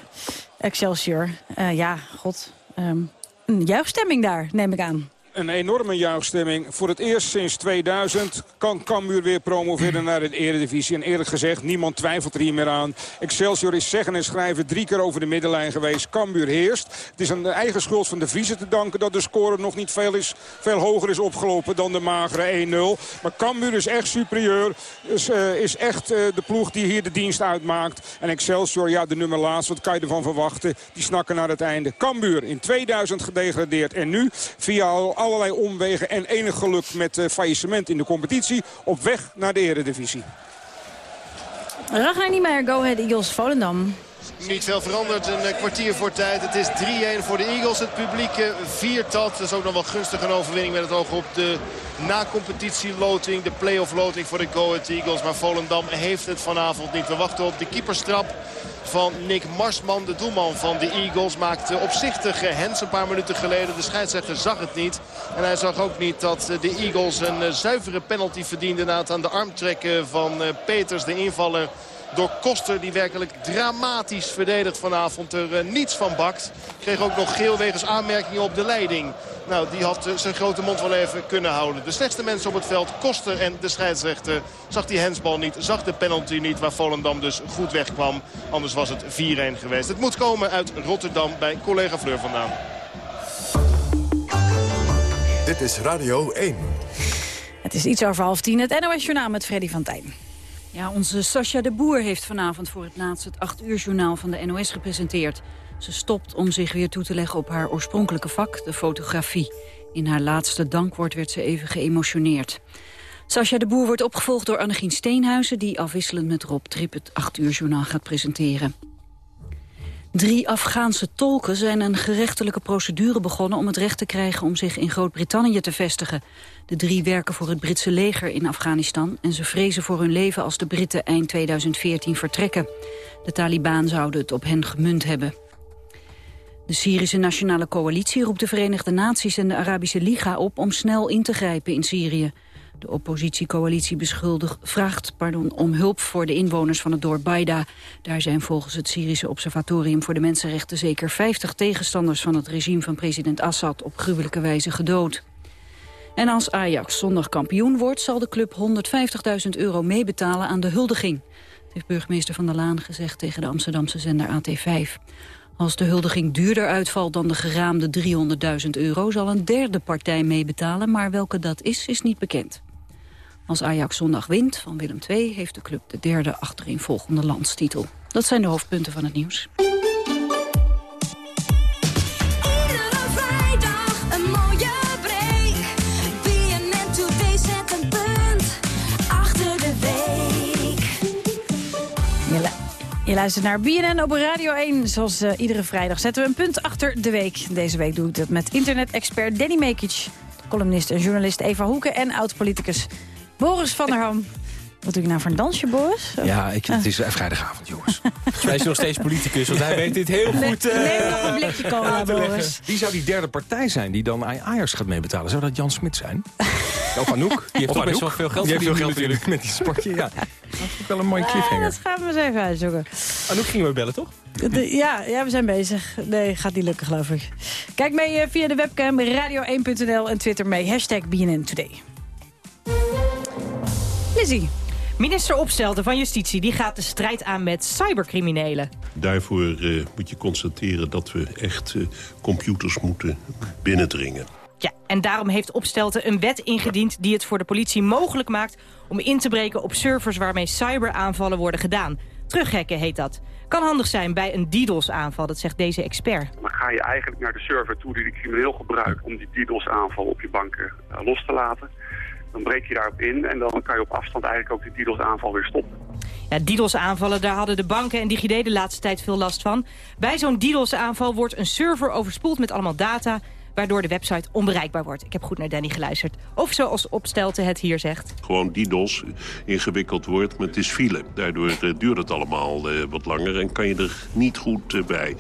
Excelsior. Eh, ja, god. ehm, een juichstemming daar, neem ik aan. Een enorme juichstemming. Voor het eerst sinds 2000 kan Cambuur weer promoveren naar de eredivisie. En eerlijk gezegd, niemand twijfelt er hier meer aan. Excelsior is zeggen en schrijven drie keer over de middenlijn geweest. Cambuur heerst. Het is een eigen schuld van de Vriezen te danken dat de score nog niet veel, is, veel hoger is opgelopen dan de magere 1-0. Maar Cambuur is echt superieur. Is, eh, is echt eh, de ploeg die hier de dienst uitmaakt. En Excelsior, ja, de nummer laatst, wat kan je ervan verwachten? Die snakken naar het einde. Cambuur in 2000 gedegradeerd. En nu, via al allerlei omwegen en enig geluk met uh, faillissement in de competitie op weg naar de eredivisie. Ragnar Niemeyer, Go Ahead Eagles, Volendam. Niet veel veranderd, een eh, kwartier voor tijd. Het is 3-1 voor de Eagles. Het publiek eh, viert dat. Dat is ook nog wel gunstig een overwinning met het oog op de na-competitie-loting. De play-off loting voor de Go Ahead Eagles. Maar Volendam heeft het vanavond niet. We wachten op de keeperstrap van Nick Marsman, de doelman van de Eagles. Maakte opzichtige hens een paar minuten geleden. De scheidsrechter zag het niet. En hij zag ook niet dat de Eagles een eh, zuivere penalty verdienden... na het aan de arm trekken van Peters, de invaller door Koster. Die werkelijk dramatisch verdedigt vanavond. Er uh, niets van bakt. Kreeg ook nog geel wegens aanmerkingen op de leiding. Nou, die had uh, zijn grote mond wel even kunnen houden. De slechtste mensen op het veld, Koster en de scheidsrechter... zag die hensbal niet, zag de penalty niet... waar Volendam dus goed wegkwam. Anders was het 4-1 geweest. Het moet komen uit Rotterdam bij collega Fleur vandaan. Dit is Radio 1. Het is iets over half tien. Het NOS Journaal met Freddy van Tijn. Ja, onze Sascha de Boer heeft vanavond voor het laatst het 8 uur journaal van de NOS gepresenteerd. Ze stopt om zich weer toe te leggen op haar oorspronkelijke vak, de fotografie. In haar laatste dankwoord werd ze even geëmotioneerd. Sascha de Boer wordt opgevolgd door Annegien Steenhuizen... die afwisselend met Rob Trip het 8 uur journaal gaat presenteren. Drie Afghaanse tolken zijn een gerechtelijke procedure begonnen... om het recht te krijgen om zich in Groot-Brittannië te vestigen. De drie werken voor het Britse leger in Afghanistan... en ze vrezen voor hun leven als de Britten eind 2014 vertrekken. De Taliban zouden het op hen gemunt hebben. De Syrische Nationale Coalitie roept de Verenigde Naties en de Arabische Liga op... om snel in te grijpen in Syrië. De oppositiecoalitie beschuldigt, vraagt pardon, om hulp voor de inwoners van het dorp Baida. Daar zijn volgens het Syrische Observatorium voor de Mensenrechten zeker 50 tegenstanders van het regime van president Assad op gruwelijke wijze gedood. En als Ajax zondag kampioen wordt, zal de club 150.000 euro meebetalen aan de huldiging. Dat heeft burgemeester Van der Laan gezegd tegen de Amsterdamse zender AT5. Als de huldiging duurder uitvalt dan de geraamde 300.000 euro... zal een derde partij meebetalen, maar welke dat is, is niet bekend. Als Ajax zondag wint van Willem II... heeft de club de derde achtereenvolgende landstitel. Dat zijn de hoofdpunten van het nieuws. Je luistert naar BNN op Radio 1. Zoals uh, iedere vrijdag zetten we een punt achter de week. Deze week doe ik dat met internet-expert Danny Mekic... columnist en journalist Eva Hoeken en oud-politicus Boris van der Ham. Wat doe ik nou voor een dansje, Boris? Ja, ik, het is vrijdagavond, jongens. Hij is nog steeds politicus, want hij weet dit heel goed uh, Neem nog een blikje cola, Boris. Wie zou die derde partij zijn die dan Ajax gaat meebetalen? Zou dat Jan Smit zijn? Of Anouk? Die heeft toch best wel veel geld Die heeft veel geld natuurlijk met die sportje, ja. Dat is wel een mooie cliffhanger. dat gaan we eens even uitzoeken. Anouk gingen we bellen, toch? ja, ja, we zijn bezig. Nee, gaat niet lukken, geloof ik. Kijk mee uh, via de webcam radio1.nl en Twitter mee. Hashtag BNN Today. Lizzie. Minister Opstelten van Justitie die gaat de strijd aan met cybercriminelen. Daarvoor uh, moet je constateren dat we echt uh, computers moeten binnendringen. Ja, en daarom heeft Opstelten een wet ingediend die het voor de politie mogelijk maakt... om in te breken op servers waarmee cyberaanvallen worden gedaan. Terughekken heet dat. Kan handig zijn bij een DDoS-aanval, dat zegt deze expert. Dan ga je eigenlijk naar de server toe die de crimineel gebruikt... om die DDoS-aanval op je banken uh, los te laten. Dan breek je daarop in en dan kan je op afstand eigenlijk ook die DDoS-aanval weer stoppen. Ja, DDoS-aanvallen, daar hadden de banken en DigiD de laatste tijd veel last van. Bij zo'n DDoS-aanval wordt een server overspoeld met allemaal data waardoor de website onbereikbaar wordt. Ik heb goed naar Danny geluisterd. Of zoals Opstelte het hier zegt. Gewoon DDoS ingewikkeld wordt met is file. Daardoor uh, duurt het allemaal uh, wat langer en kan je er niet goed uh, bij.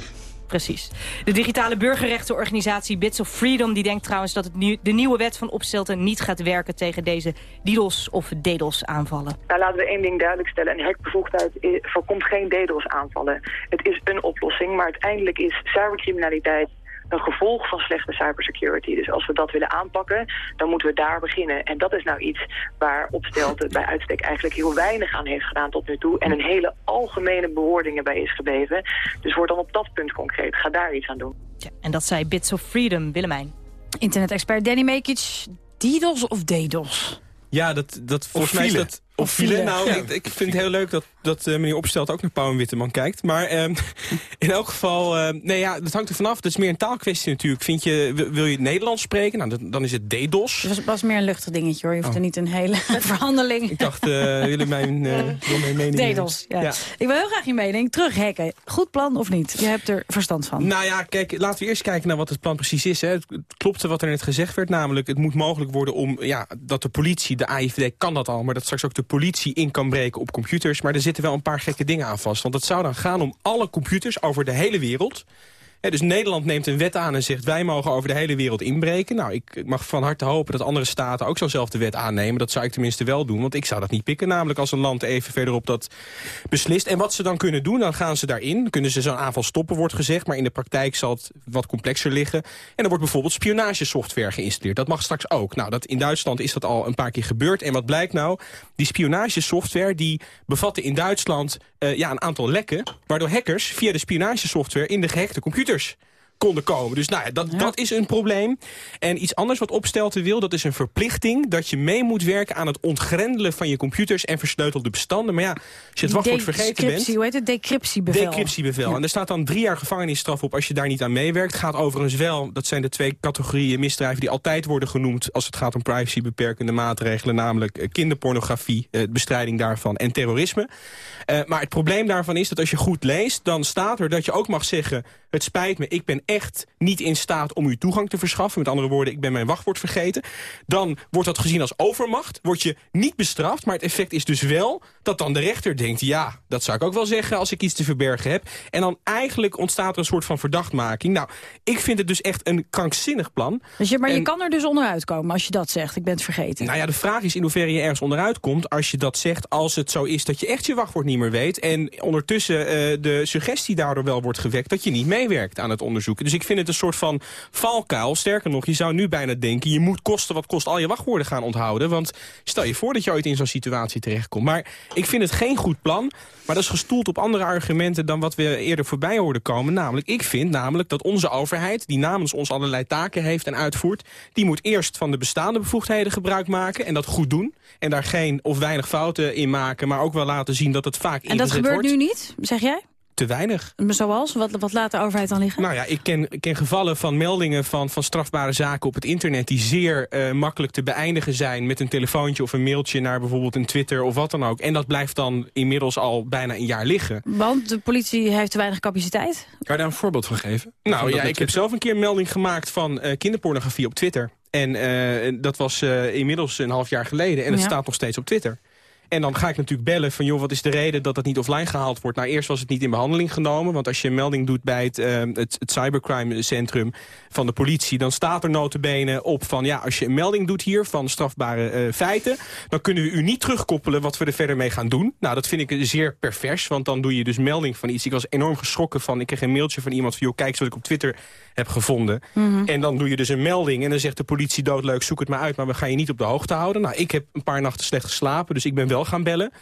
Precies. De digitale burgerrechtenorganisatie Bits of Freedom... die denkt trouwens dat het de nieuwe wet van Opstelten niet gaat werken... tegen deze DDoS of DDoS aanvallen. Nou, laten we één ding duidelijk stellen. Een hekbevoegdheid voorkomt geen DDoS aanvallen. Het is een oplossing, maar uiteindelijk is cybercriminaliteit een gevolg van slechte cybersecurity. Dus als we dat willen aanpakken, dan moeten we daar beginnen. En dat is nou iets waar Opstelten bij uitstek eigenlijk heel weinig aan heeft gedaan tot nu toe. En een hele algemene bewoordingen bij is gebleven. Dus word dan op dat punt concreet. Ga daar iets aan doen. Ja, en dat zei Bits of Freedom, Willemijn. Internet-expert Danny Mekic. DDoS of DDoS? Ja, dat, dat volgens mij is dat Of file. Nou, ik, ik, vind het heel leuk dat, dat uh, meneer Opstelt ook naar Pauw en Witteman kijkt. Maar uh, in elk geval, uh, nee ja, dat hangt er vanaf. Dat is meer een taalkwestie natuurlijk. Vind je, wil je het Nederlands spreken? Nou, dan is het DDoS. Het was, was meer een luchtig dingetje hoor. Je hoeft oh. er niet een hele verhandeling. Ik dacht, jullie mijn, mijn mening... DDoS, ja. ja. Ik wil heel graag je mening. Terughacken. Goed plan of niet? Je hebt er verstand van. Nou ja, kijk, laten we eerst kijken naar wat het plan precies is. Hè. Het klopte wat er net gezegd werd. Namelijk, het moet mogelijk worden om, ja, dat de politie, de AIVD kan dat al. Maar dat straks ook de politie in kan breken op computers. Maar er zitten wel een paar gekke dingen aan vast. Want het zou dan gaan om alle computers over de hele wereld dus Nederland neemt een wet aan en zegt... wij mogen over de hele wereld inbreken. Nou, ik mag van harte hopen dat andere staten ook zo'nzelfde wet aannemen. Dat zou ik tenminste wel doen, want ik zou dat niet pikken. Namelijk als een land even verderop dat beslist. En wat ze dan kunnen doen, dan gaan ze daarin. Kunnen ze zo'n aanval stoppen, wordt gezegd. Maar in de praktijk zal het wat complexer liggen. En er wordt bijvoorbeeld spionagesoftware geïnstalleerd. Dat mag straks ook. Nou, dat, in Duitsland is dat al een paar keer gebeurd. En wat blijkt nou? Die spionagesoftware die bevatte in Duitsland uh, ja, een aantal lekken... waardoor hackers via de spionagesoftware in de gehackte computer leaders konden komen. Dus nou ja, dat, dat is een probleem. En iets anders wat Opstelten wil, dat is een verplichting... dat je mee moet werken aan het ontgrendelen van je computers... en versleutelde bestanden. Maar ja, als je het wachtwoord vergeten bent... Hoe heet het? Decryptiebevel. Decryptiebevel. En er staat dan drie jaar gevangenisstraf op als je daar niet aan meewerkt. Gaat overigens wel, dat zijn de twee categorieën misdrijven... die altijd worden genoemd als het gaat om privacybeperkende maatregelen... namelijk eh, kinderpornografie, eh, bestrijding daarvan en terrorisme. Uh, maar het probleem daarvan is dat als je goed leest... dan staat er dat je ook mag zeggen... het spijt me, ik ben echt niet in staat om u toegang te verschaffen. Met andere woorden, ik ben mijn wachtwoord vergeten. Dan wordt dat gezien als overmacht. Word je niet bestraft, maar het effect is dus wel... dat dan de rechter denkt, ja, dat zou ik ook wel zeggen... als ik iets te verbergen heb. En dan eigenlijk ontstaat er een soort van verdachtmaking. Nou, ik vind het dus echt een krankzinnig plan. Dus je, maar je kan er dus onderuit komen als je dat zegt. Ik ben het vergeten. Nou ja, de vraag is in hoeverre je ergens onderuit komt... als je dat zegt, als het zo is dat je echt je wachtwoord niet meer weet... en ondertussen uh, de suggestie daardoor wel wordt gewekt... dat je niet meewerkt aan het Dus ik vind het een soort van valkuil. Sterker nog, je zou nu bijna denken... je moet kosten wat kost al je wachtwoorden gaan onthouden. Want stel je voor dat je ooit in zo'n situatie terechtkomt. Maar ik vind het geen goed plan. Maar dat is gestoeld op andere argumenten dan wat we eerder voorbij hoorden komen. Namelijk, ik vind namelijk dat onze overheid, die namens ons allerlei taken heeft en uitvoert... die moet eerst van de bestaande bevoegdheden gebruik maken en dat goed doen. En daar geen of weinig fouten in maken, maar ook wel laten zien dat het vaak ingezet wordt. En dat gebeurt nu niet, zeg jij? Te weinig. Zoals? Wat, wat laat de overheid dan liggen? Nou ja, ik ken, ik ken gevallen van meldingen van, van strafbare zaken op het internet... die zeer uh, makkelijk te beëindigen zijn met een telefoontje of een mailtje... naar bijvoorbeeld een Twitter of wat dan ook. En dat blijft dan inmiddels al bijna een jaar liggen. Want de politie heeft te weinig capaciteit? Kan je daar een voorbeeld van geven? Nou ja, ik heb zelf een keer een melding gemaakt van uh, kinderpornografie op Twitter. En uh, dat was inmiddels een half jaar geleden. En het ja. staat nog steeds op Twitter. En dan ga ik natuurlijk bellen van, joh, wat is de reden dat dat niet offline gehaald wordt? Nou, eerst was het niet in behandeling genomen. Want als je een melding doet bij het, uh, het, het cybercrime centrum van de politie... dan staat er notabene op van, ja, als je een melding doet hier van strafbare uh, feiten... dan kunnen we u niet terugkoppelen wat we er verder mee gaan doen. Nou, dat vind ik zeer pervers, want dan doe je dus melding van iets. Ik was enorm geschrokken van, ik kreeg een mailtje van iemand van... joh, kijk eens wat ik op Twitter heb gevonden. Mm -hmm. En dan doe je dus een melding en dan zegt de politie doodleuk... zoek het maar uit, maar we gaan je niet op de hoogte houden. Nou, ik heb een paar nachten slecht geslapen, dus ik ben wel gaan bellen.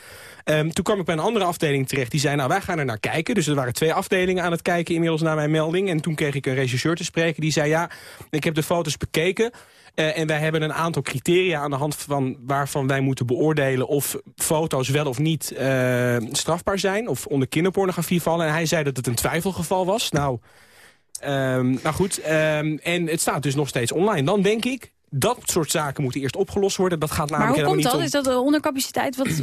Um, toen kwam ik bij een andere afdeling terecht. Die zei, nou, wij gaan er naar kijken. Dus er waren twee afdelingen aan het kijken inmiddels naar mijn melding. En toen kreeg ik een regisseur te spreken. Die zei, ja, ik heb de foto's bekeken. Uh, en wij hebben een aantal criteria aan de hand van waarvan wij moeten beoordelen... of foto's wel of niet uh, strafbaar zijn of onder kinderpornografie vallen. En hij zei dat het een twijfelgeval was. Nou, um, nou goed, um, en het staat dus nog steeds online. Dan denk ik, dat soort zaken moeten eerst opgelost worden. Dat gaat namelijk maar hoe komt dat? Om... Is dat ondercapaciteit? Wat...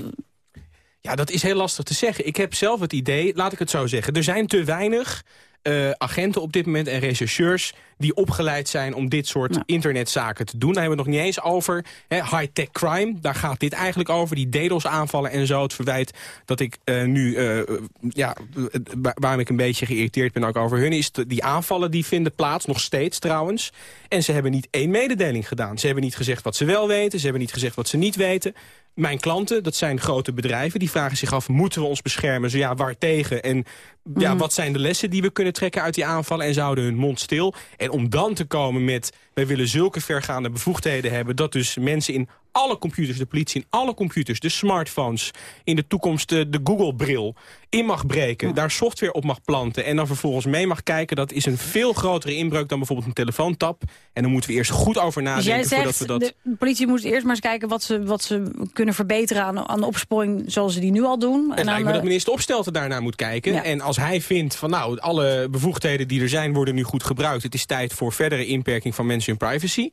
Ja, dat is heel lastig te zeggen. Ik heb zelf het idee, laat ik het zo zeggen... er zijn te weinig uh, agenten op dit moment en rechercheurs... die opgeleid zijn om dit soort internetzaken te doen. Daar hebben we het nog niet eens over high-tech crime. Daar gaat dit eigenlijk over, die DDoS-aanvallen en zo. Het verwijt dat ik uh, nu, uh, ja, waarom ik een beetje geïrriteerd ben ook over hun... is die aanvallen die vinden plaats, nog steeds trouwens. En ze hebben niet één mededeling gedaan. Ze hebben niet gezegd wat ze wel weten, ze hebben niet gezegd wat ze niet weten mijn klanten, dat zijn grote bedrijven, die vragen zich af... moeten we ons beschermen? Zo ja, waar tegen? En ja, wat zijn de lessen die we kunnen trekken uit die aanvallen? En ze houden hun mond stil. En om dan te komen met... wij willen zulke vergaande bevoegdheden hebben... dat dus mensen in alle computers, de politie in alle computers... de smartphones, in de toekomst de, de Google-bril... in mag breken, daar software op mag planten... en dan vervolgens mee mag kijken... dat is een veel grotere inbreuk dan bijvoorbeeld een telefoontap. En dan moeten we eerst goed over Dus nadenken... jij zegt, voordat we dat... de politie moet eerst maar eens kijken wat ze, wat ze kunnen verbeteren aan, aan de opsporing zoals ze die nu al doen. Het En lijkt me dat minister Opstelten daarnaar moet kijken. Ja. En als hij vindt van nou, alle bevoegdheden die er zijn worden nu goed gebruikt. Het is tijd voor verdere inperking van mensen hun privacy.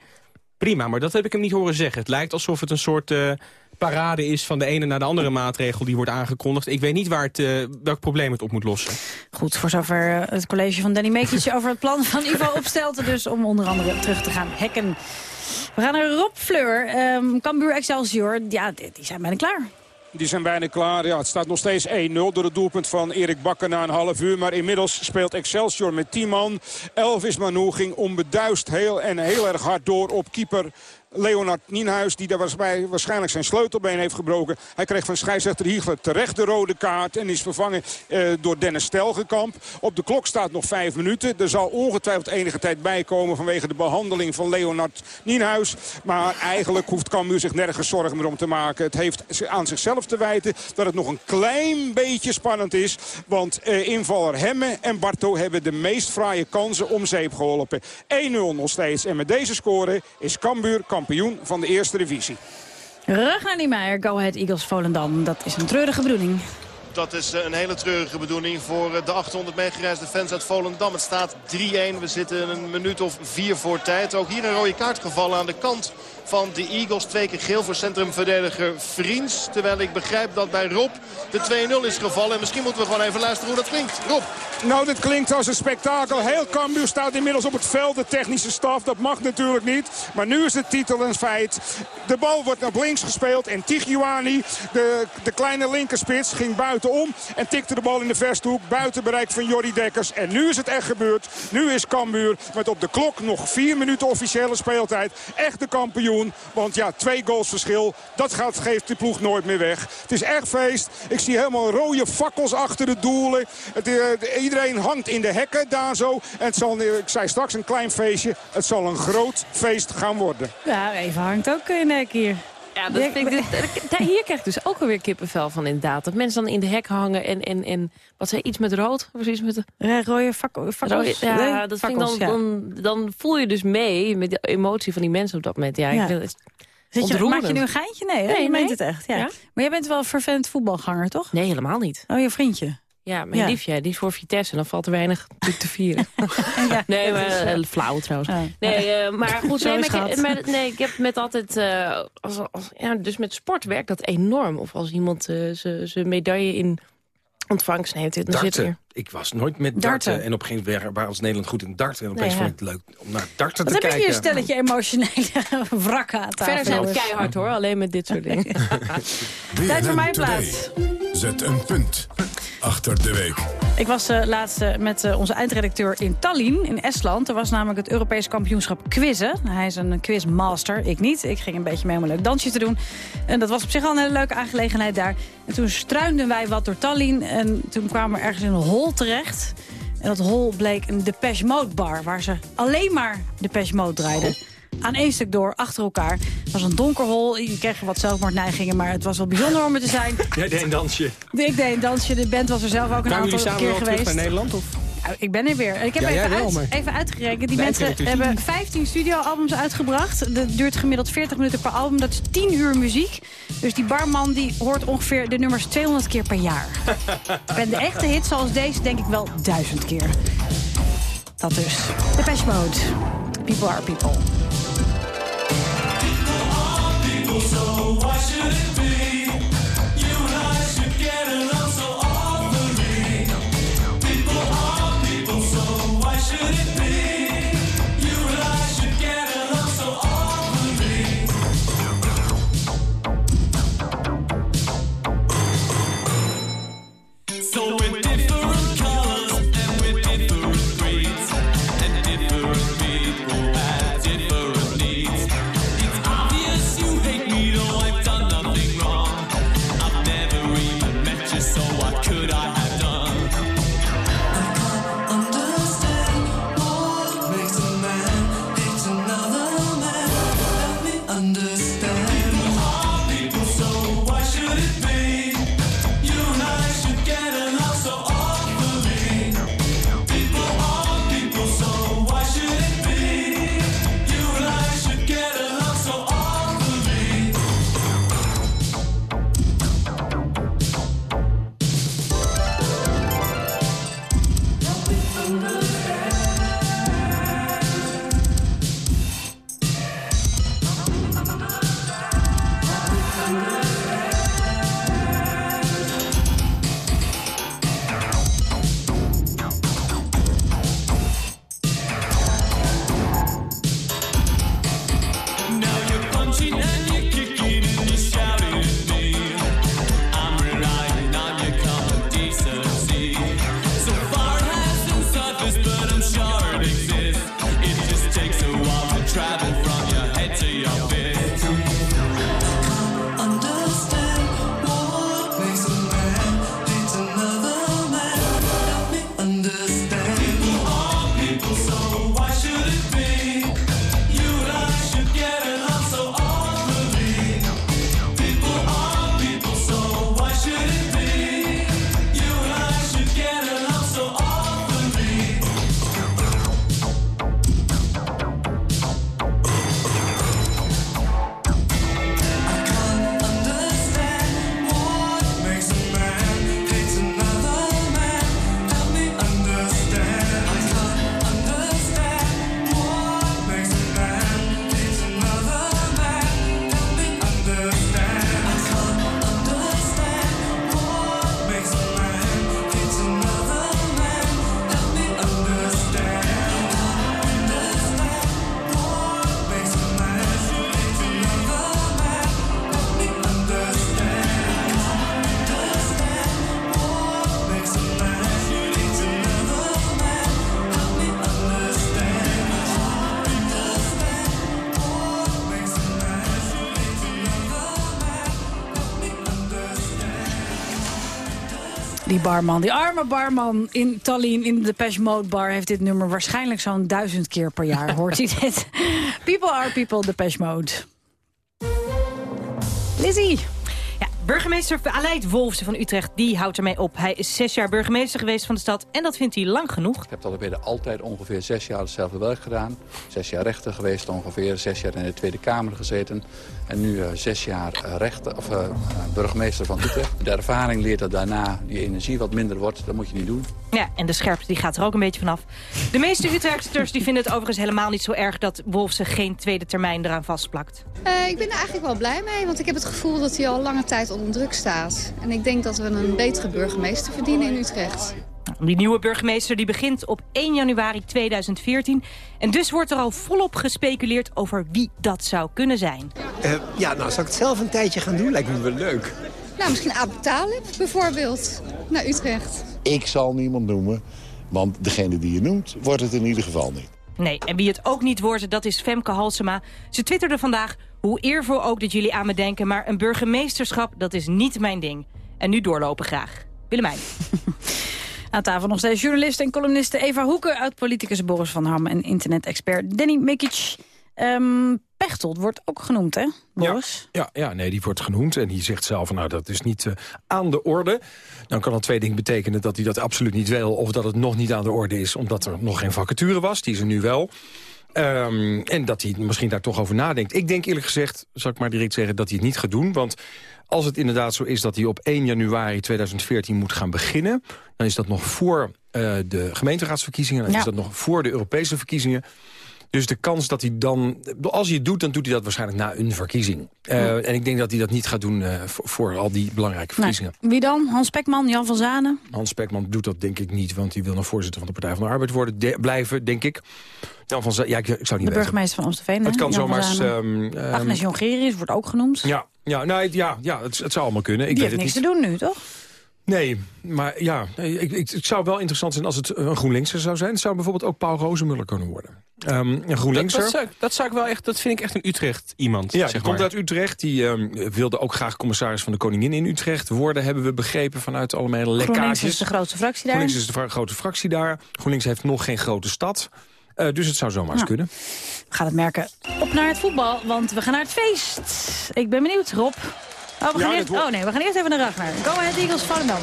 Prima, maar dat heb ik hem niet horen zeggen. Het lijkt alsof het een soort eh, parade is van de ene naar de andere maatregel die wordt aangekondigd. Ik weet niet waar het, eh, welk probleem het op moet lossen. Goed, voor zover eh, het college van Danny Meekjes over het plan van Ivo Opstelten. Dus om onder andere terug te gaan hacken. We gaan naar Rob Fleur. Ehm Cambuur Excelsior, ja, die zijn bijna klaar. Die zijn bijna klaar. Ja, het staat nog steeds 1-0 door het doelpunt van Erik Bakker na een half uur. Maar inmiddels speelt Excelsior met 10 man. Elvis Manu ging onbeduist heel en heel erg hard door op keeper Leonard Nienhuis, die daar waarschijnlijk zijn sleutelbeen heeft gebroken. Hij kreeg van scheidsrechter Hiegler terecht de rode kaart en is vervangen eh, door Dennis Stelgekamp. Op de klok staat nog vijf minuten. Er zal ongetwijfeld enige tijd bijkomen vanwege de behandeling van Leonard Nienhuis. Maar eigenlijk hoeft Cambuur zich nergens zorgen meer om te maken. Het heeft aan zichzelf te wijten dat het nog een klein beetje spannend is. Want eh, invaller Hemme en Barto hebben de meest fraaie kansen om zeep geholpen. 1-0 nog steeds. En met deze score is Cambuur kampioen van de eerste divisie. Ragnar Niemeyer, Go Ahead Eagles Volendam. Dat is een treurige bedoeling. Dat is eh, een hele treurige bedoeling voor eh, de 800 meegereisde fans uit Volendam. Het staat 3-1. We zitten een minuut of vier voor tijd. Ook hier een rode kaart gevallen aan de kant van de Eagles. Twee keer geel voor centrumverdediger Vriends. Terwijl ik begrijp dat bij Rob de 2-0 is gevallen. En misschien moeten we gewoon even luisteren hoe dat klinkt. Rob. Nou, dit klinkt als een spektakel. Heel Cambuur staat inmiddels op het veld. De technische staf, dat mag natuurlijk niet. Maar nu is de titel een feit. De bal wordt naar links gespeeld. En Tigiwani, de, de kleine linkerspits, ging buitenom. En tikte de bal in de verste hoek. Buiten bereik van Jordi Dekkers. En nu is het echt gebeurd. Nu is Cambuur met op de klok nog vier minuten officiële speeltijd. Echt de kampioen. Want ja, twee goals verschil. Dat gaat, geeft de ploeg nooit meer weg. Het is echt feest. Ik zie helemaal rode fakkels achter de doelen. Het, eh, iedereen hangt in de hekken daar zo. En het zal, eh, ik zei straks, een klein feestje. Het zal een groot feest gaan worden. Ja, even hangt ook in de hek hier. Ja, dat vind ik, dit- daar- hier krijg ik dus ook alweer kippenvel van inderdaad. Dat mensen dan in de hek hangen en, en, en wat zei iets met rood? Precies met de... Ja, rode fakkel, fakkels. Rode- ja, Nee, dat vind ik ja. dan, dan, dan voel je dus mee met de emotie van die mensen op dat moment. Ja, Ja. ik, wil- het is Zit je, ontroerend. maak je nu een geintje? Nee, hè? Nee, je meent het echt. Ja. Ja? Maar jij bent wel een vervent voetbalganger, toch? Nee, helemaal niet. Oh, je vriendje. Ja, mijn Ja. liefje, die is voor Vitesse. Dan valt er weinig te vieren. nee, maar eh, flauw trouwens. Nee, eh, maar goed, nee, maar, ik- maar, nee, ik heb met altijd... eh, als, als, ja, dus met sport werkt dat enorm. Of als iemand eh, zijn medaille in ontvangst neemt. Dan zit er... Darten. Ik was nooit met Darten. darten. En op een gegeven moment waren als Nederland goed in darten. En opeens Nee, ja. vond ik het leuk om naar darten Wat te heb je kijken. hier een stelletje emotionele wrakken aan tafel? Verder zijn we keihard hoor, alleen met dit soort dingen. Tijd voor mijn Today. plaats. Zet een punt achter de week. Ik was eh, laatst eh, met eh, onze eindredacteur in Tallinn, in Estland. Er was namelijk het Europees kampioenschap quizzen. Hij is een quizmaster, ik niet. Ik ging een beetje mee om een leuk dansje te doen. En dat was op zich al een hele leuke aangelegenheid daar. En toen struinden wij wat door Tallinn. En toen kwamen we ergens in een hol terecht. En dat hol bleek een Depeche Mode bar... waar ze alleen maar Depeche Mode draaiden. Aan één stuk door, achter elkaar. Het was een donker hol. Je kreeg wat zelfmoordneigingen, maar het was wel bijzonder om er te zijn. Jij deed een dansje. Ik deed een dansje, de band was er zelf ook een Kwamen jullie aantal samen keer wel terug geweest. naar Nederland? Of? Nou, ik ben er weer. Ik heb Ja, even, wel, uit- maar- even uitgerekend. Die De mensen hebben 15 studioalbums uitgebracht. Dat duurt gemiddeld 40 minuten per album. Dat is 10 uur muziek. Dus die barman die hoort ongeveer de nummers 200 keer per jaar. en de echte hits zoals deze denk ik wel duizend keer. Dat dus. Depeche Mode. People are people. So why should it barman, die arme barman in Tallinn in de Depeche Mode bar... heeft dit nummer waarschijnlijk zo'n duizend keer per jaar. Hoort hij dit? People are people, Depeche Mode. Lizzie. Burgemeester Aleid Wolfsen van Utrecht die houdt ermee op. Hij is zes jaar burgemeester geweest van de stad en dat vindt hij lang genoeg. Ik heb al altijd ongeveer zes jaar hetzelfde werk gedaan. Zes jaar rechter geweest ongeveer, zes jaar in de Tweede Kamer gezeten. En nu uh, zes jaar uh, rechter, of, uh, burgemeester van Utrecht. De ervaring leert dat daarna die energie wat minder wordt. Dat moet je niet doen. Ja, en de scherpte die gaat er ook een beetje vanaf. De meeste Utrechters die vinden het overigens helemaal niet zo erg... dat Wolfsen geen tweede termijn eraan vastplakt. ik ben er eigenlijk wel blij mee, want ik heb het gevoel dat hij al lange tijd onder druk staat. En ik denk dat we een betere burgemeester verdienen in Utrecht. Die nieuwe burgemeester die begint op 1 januari 2014. En dus wordt er al volop gespeculeerd over wie dat zou kunnen zijn. Uh, ja, nou, zou ik het zelf een tijdje gaan doen? Lijkt me wel leuk. Nou, misschien Abu Talib bijvoorbeeld, naar Utrecht. Ik zal niemand noemen, want degene die je noemt, wordt het in ieder geval niet. Nee, en wie het ook niet wordt, dat is Femke Halsema. Ze twitterde vandaag, hoe eervol ook dat jullie aan me denken... maar een burgemeesterschap, dat is niet mijn ding. En nu doorlopen graag. Willemijn. Aan tafel nog steeds journalist en columniste Eva Hoeken... uit politicus Boris van Ham en internet-expert Danny Mikic. Um, Pechtold wordt ook genoemd, hè, Boris? Ja, ja, ja, nee, die wordt genoemd. En die zegt zelf, nou, dat is niet uh, aan de orde. Dan kan dat twee dingen betekenen dat hij dat absoluut niet wil... of dat het nog niet aan de orde is, omdat er nog geen vacature was. Die is er nu wel. Um, en dat hij misschien daar toch over nadenkt. Ik denk eerlijk gezegd, zal ik maar direct zeggen, dat hij het niet gaat doen. Want als het inderdaad zo is dat hij op 1 januari 2014 moet gaan beginnen... dan is dat nog voor uh, de gemeenteraadsverkiezingen. Dan ja. is dat nog voor de Europese verkiezingen. Dus de kans dat hij dan... Als hij het doet, dan doet hij dat waarschijnlijk na een verkiezing. Uh, ja. En ik denk dat hij dat niet gaat doen uh, voor, voor, al die belangrijke verkiezingen. Nee. Wie dan? Hans Spekman, Jan van Zanen? Hans Spekman doet dat denk ik niet, want hij wil nog voorzitter van de Partij van de Arbeid worden. De, blijven, denk ik. Jan van ja, ik, ik zou niet De burgemeester van Amstelveen, Het kan Jan zomaar... Um, Agnes Jongerius wordt ook genoemd. Ja, ja, nou, ja, ja het, het zou allemaal kunnen. Ik Die weet heeft het niks niet. te doen nu, toch? Nee, maar ja, ik, ik, het zou wel interessant zijn als het een GroenLinkser zou zijn. Het zou bijvoorbeeld ook Paul Rozemuller kunnen worden. Um, een GroenLinkser. Dat, dat, zou, dat zou ik wel echt, dat vind ik echt een Utrecht iemand. Ja, zeg die maar. komt uit Utrecht. Die um, wilde ook graag commissaris van de Koningin in Utrecht worden, hebben we begrepen vanuit allemaal lekkages. GroenLinks is de grootste fractie daar. GroenLinks is de grote fractie daar. GroenLinks heeft nog geen grote stad. Uh, dus het zou zomaar eens Ja. kunnen. We gaan het merken. Op naar het voetbal, want we gaan naar het feest. Ik ben benieuwd, Rob. Oh, we gaan, Ja, eerst, oh nee, we gaan eerst even naar Ragnar. Go Ahead Eagles, Volendam.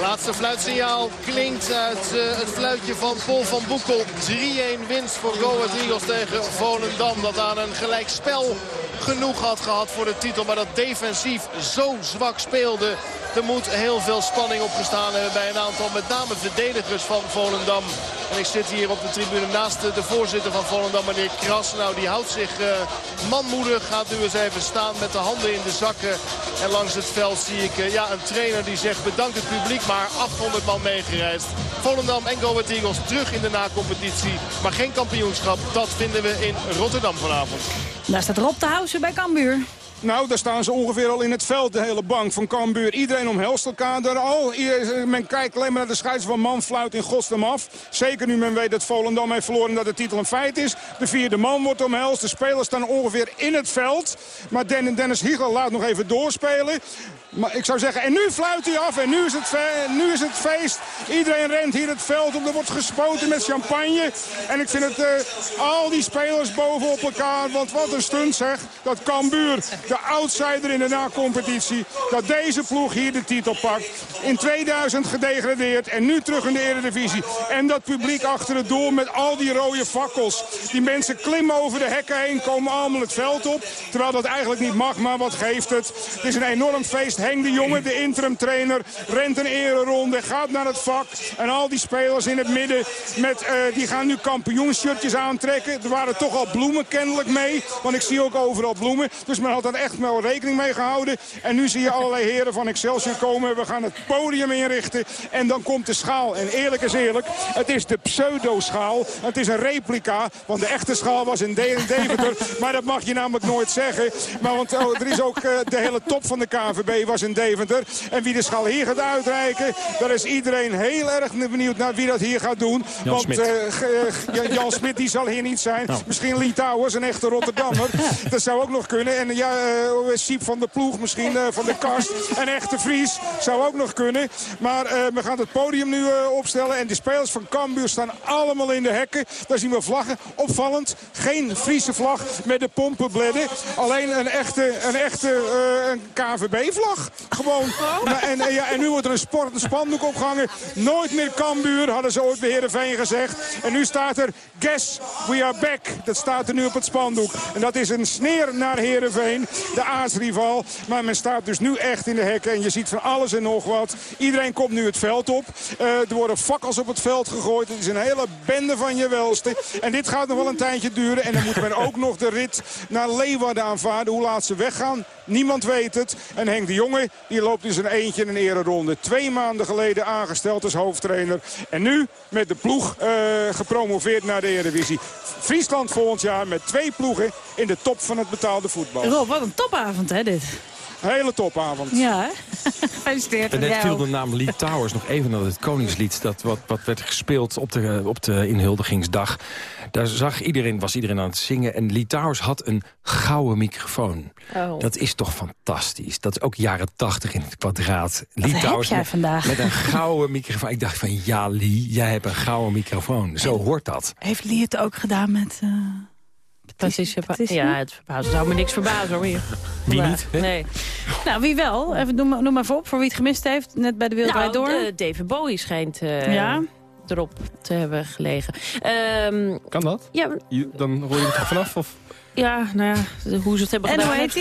Laatste fluitsignaal klinkt uit eh, het fluitje van Paul van Boekel. 3-1 winst voor Go Ahead Eagles tegen Volendam. Dat aan een gelijkspel genoeg had gehad voor de titel. Maar dat defensief zo zwak speelde. Er moet heel veel spanning opgestaan hebben bij een aantal met name verdedigers van Volendam. En ik zit hier op de tribune naast de, voorzitter van Volendam, meneer Kras. Nou, die houdt zich eh, manmoedig. Gaat nu eens even staan met de handen in de zakken. En langs het veld zie ik eh, ja, een trainer die zegt bedankt het publiek. Maar 800 man meegereisd. Volendam en Go Ahead Eagles terug in de nacompetitie. Maar geen kampioenschap. Dat vinden we in Rotterdam vanavond. Daar staat Rob de Housen bij Cambuur. Nou, daar staan ze ongeveer al in het veld, de hele bank van Cambuur. Iedereen omhelst elkaar daar al. Ieder- Men kijkt alleen maar naar de scheids van man fluit in godsnaam af. Zeker nu men weet dat Volendam heeft verloren en dat de titel een feit is. De vierde man wordt omhelst. De spelers staan ongeveer in het veld. Maar Den- Dennis Hiegel laat nog even doorspelen. Maar ik zou zeggen, en nu fluit hij af en nu is, het nu is het feest. Iedereen rent hier het veld op. Er wordt gespoten met champagne. En ik vind het, eh, al die spelers bovenop elkaar. Want wat een stunt zeg. Dat Cambuur, de outsider in de na-competitie. Dat deze ploeg hier de titel pakt. In 2000 gedegradeerd en nu terug in de Eredivisie. En dat publiek achter het doel met al die rode fakkels. Die mensen klimmen over de hekken heen, komen allemaal het veld op. Terwijl dat eigenlijk niet mag, maar wat geeft het? Het is een enorm feest. Henk de Jonge, de interim trainer, rent een ereronde, gaat naar het vak. En al die spelers in het midden, met, eh, die gaan nu kampioenshirtjes aantrekken. Er waren toch al bloemen kennelijk mee, want ik zie ook overal bloemen. Dus men had er echt wel rekening mee gehouden. En nu zie je allerlei heren van Excelsior komen. We gaan het podium inrichten en dan komt de schaal. En eerlijk is eerlijk, het is de pseudo-schaal. Het is een replica, want de echte schaal was in De- Deventer. maar dat mag je namelijk nooit zeggen. Maar want oh, er is ook eh, de hele top van de KVB was in Deventer. En wie de schaal hier gaat uitreiken, daar is iedereen heel erg benieuwd naar wie dat hier gaat doen. Jan want eh, eh, Jan- Smit die zal hier niet zijn. Misschien Lee Towers, een echte Rotterdammer. dat zou ook nog kunnen. En ja, eh, Siep van de Ploeg, misschien van de Kast. En echte Fries zou ook nog kunnen. Maar we gaan het podium nu opstellen. En de spelers van Cambuur staan allemaal in de hekken. Daar zien we vlaggen. Opvallend. Geen Friese vlag met de pompenbledden. Alleen een echte, een echte eh, Gewoon. Nou, en, ja, en nu wordt er een sport, een spandoek opgehangen. Nooit meer Cambuur, hadden ze ooit bij Heerenveen gezegd. En nu staat er, guess we are back. Dat staat er nu op het spandoek. En dat is een sneer naar Heerenveen, de aartsrival. Maar men staat dus nu echt in de hekken. En je ziet van alles en nog wat. Iedereen komt nu het veld op. Eh, er worden fakkels op het veld gegooid. Het is een hele bende van je welste. En dit gaat nog wel een tijdje duren. En dan moet men ook nog de rit naar Leeuwarden aanvaarden. Hoe laat ze weggaan? Niemand weet het. En Henk de Die loopt in zijn eentje in een ereronde. Twee maanden geleden aangesteld als hoofdtrainer. En nu met de ploeg eh, gepromoveerd naar de Eredivisie. Friesland volgend jaar met twee ploegen in de top van het betaalde voetbal. Rob, wat een topavond hè dit. Hele topavond. Ja? Gefeliciteerd. En net viel de naam Lee Towers nog even naar het Koningslied. Dat wat, wat werd gespeeld op de, op de inhuldigingsdag. Daar zag iedereen, was iedereen aan het zingen. En Lee Towers had een gouden microfoon. Oh. Dat is toch fantastisch. Dat is ook jaren tachtig in het kwadraat. Wat Lee heb Towers jij met, vandaag? met een gouden microfoon. Ik dacht van, ja Lee, jij hebt een gouden microfoon. Zo hoort dat. Heeft Lee het ook gedaan met... eh, Patricia. Patricia? Ja, het verbazen. zou me niks verbazen hoor. Hier. Wie niet, hè? Nee. Nou, wie wel? Even, noem, maar- noem maar voor op, voor wie het gemist heeft. Net bij de Wereldwijd Nou, Door. David Bowie schijnt eh, Ja? erop te hebben gelegen. Ehm, Kan dat? ja, Je- Dan hoor je het er vanaf? Of? ja, nou ja, hoe ze het hebben En gedaan. hoe hebben heet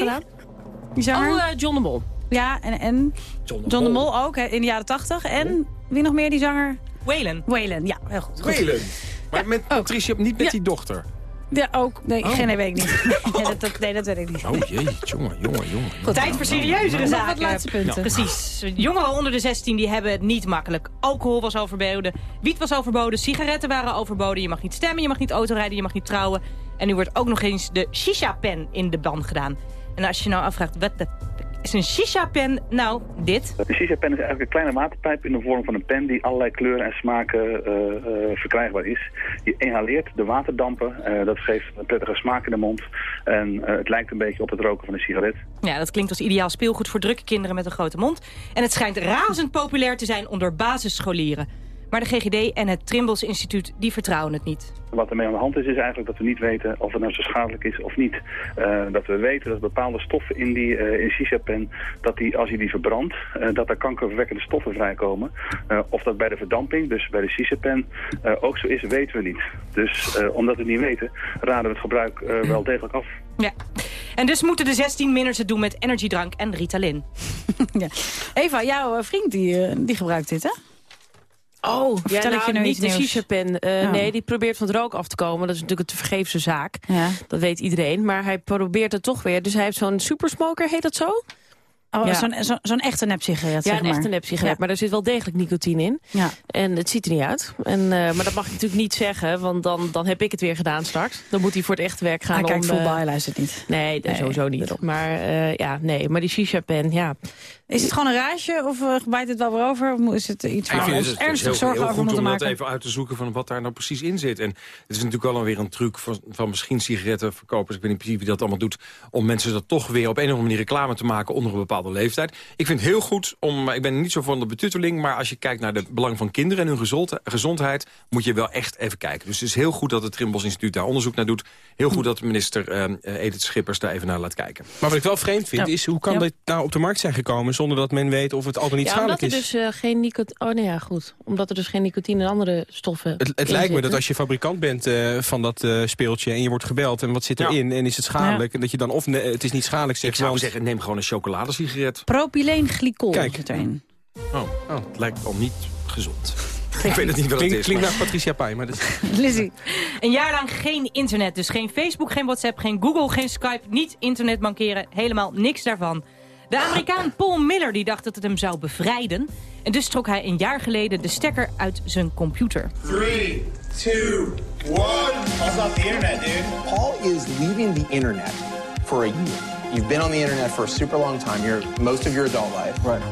hij? zanger? Oh, eh, John de Mol. ja, en, en John, de Mol ook, hè, in de jaren tachtig. En wie nog meer, die zanger? Waylon. Waylon, ja, heel goed. Maar met Patricia, niet met die dochter. Ja, ook. Nee, Oh. geen nee, weet ik niet. nee, dat, dat- nee, dat weet ik niet. Oh jee, jongen, jongen, jongen. Goed, tijd voor serieuzere Nog zaken. wat laatste punten. Precies. Jongeren onder de 16 die hebben het niet makkelijk. Alcohol was overboden, wiet was overboden, sigaretten waren overboden. Je mag niet stemmen, je mag niet autorijden, je mag niet trouwen. En nu wordt ook nog eens de shisha-pen in de ban gedaan. En als je je nou afvraagt, wat de is een shisha-pen? Nou, dit. De shisha-pen is eigenlijk een kleine waterpijp in de vorm van een pen die allerlei kleuren en smaken eh, eh, verkrijgbaar is. Je inhaleert de waterdampen, eh, dat geeft een prettige smaak in de mond en het lijkt een beetje op het roken van een sigaret. Ja, dat klinkt als ideaal speelgoed voor drukke kinderen met een grote mond. En het schijnt razend populair te zijn onder basisscholieren. Maar de GGD en het Trimbos Instituut, die vertrouwen het niet. Wat ermee aan de hand is, is eigenlijk dat we niet weten of het nou zo schadelijk is of niet. Eh, dat we weten dat bepaalde stoffen in die eh, in shisha-pen, dat die, als je die verbrandt, eh, dat er kankerverwekkende stoffen vrijkomen. Eh, of dat bij de verdamping, dus bij de shisha-pen, eh, ook zo is, weten we niet. Dus eh, omdat we het niet weten, raden we het gebruik eh, wel degelijk af. Ja. En dus moeten de 16 minners het doen met energiedrank en Ritalin. ja. Eva, jouw vriend die, die gebruikt dit, hè? Oh, ja, Vertel ik nou, je nu niet iets de shisha-pen. Eh, Oh. Nee, die probeert van het rook af te komen. Dat is natuurlijk een vergeefse zaak. Ja. Dat weet iedereen. Maar hij probeert het toch weer. Dus hij heeft zo'n supersmoker, heet dat zo? Oh, Ja. zo'n zo, zo'n echte nepsigaret, Ja, zeg een maar. echte nepsigaret. Ja. Maar daar zit wel degelijk nicotine in. Ja. En het ziet er niet uit. En, eh, maar dat mag ik natuurlijk niet zeggen, want dan, dan heb ik het weer gedaan straks. Dan moet hij voor het echte werk gaan. Hij kijkt om, voetbal, eh, hij luistert niet. Nee, Nee, sowieso niet. Maar ja, nee. Maar die shisha-pen, ja. Is het gewoon een raasje of uh, bijt het wel weer over? Of is het iets waar we vind ons het ernstig heel, zorgen heel over goed moeten om dat maken? even uit te zoeken van wat daar nou precies in zit. En het is natuurlijk wel alweer een truc van, van misschien sigarettenverkopers, ik weet niet precies wie dat allemaal doet, om mensen dat toch weer op een of andere manier reclame te maken onder een bepaalde leeftijd. Ik vind het heel goed om, ik ben niet zo van de betutteling, maar als je kijkt naar het belang van kinderen en hun gezond, gezondheid, moet je wel echt even kijken. Dus het is heel goed dat het Trimbos Instituut daar onderzoek naar doet. Heel goed dat minister uh, Edith Schippers daar even naar laat kijken. Maar wat ik wel vreemd vind, Ja. is hoe kan Ja. dit nou op de markt zijn gekomen zonder dat men weet of het al dan niet ja, schadelijk omdat er is? dus eh, geen nicotine... Oh nee, ja, goed. Omdat er dus geen nicotine en andere stoffen Het, lijkt me dat als je fabrikant bent eh, van dat eh, speeltje en je wordt gebeld en wat zit erin en is het schadelijk, en dat je dan of het is niet schadelijk Ik zegt. zou want- zeggen, neem gewoon een chocoladesigaret. Propyleenglycol Kijk. zit erin. Oh, oh, het lijkt al niet gezond. ik weet het niet wat het is. Klinkt maar- naar Patricia Pai, maar dat is... Lizzie. Een jaar lang geen internet. Dus geen Facebook, geen WhatsApp, geen Google, geen Skype. Niet internet bankeren. Helemaal niks daarvan. De Amerikaan Paul Miller die dacht dat het hem zou bevrijden. En dus trok hij een jaar geleden de stekker uit zijn computer. Three, two, one. Paul's off the internet, dude. Paul is leaving the internet for a year. You've been on the internet for a super long time. You're most of your adult life. Right.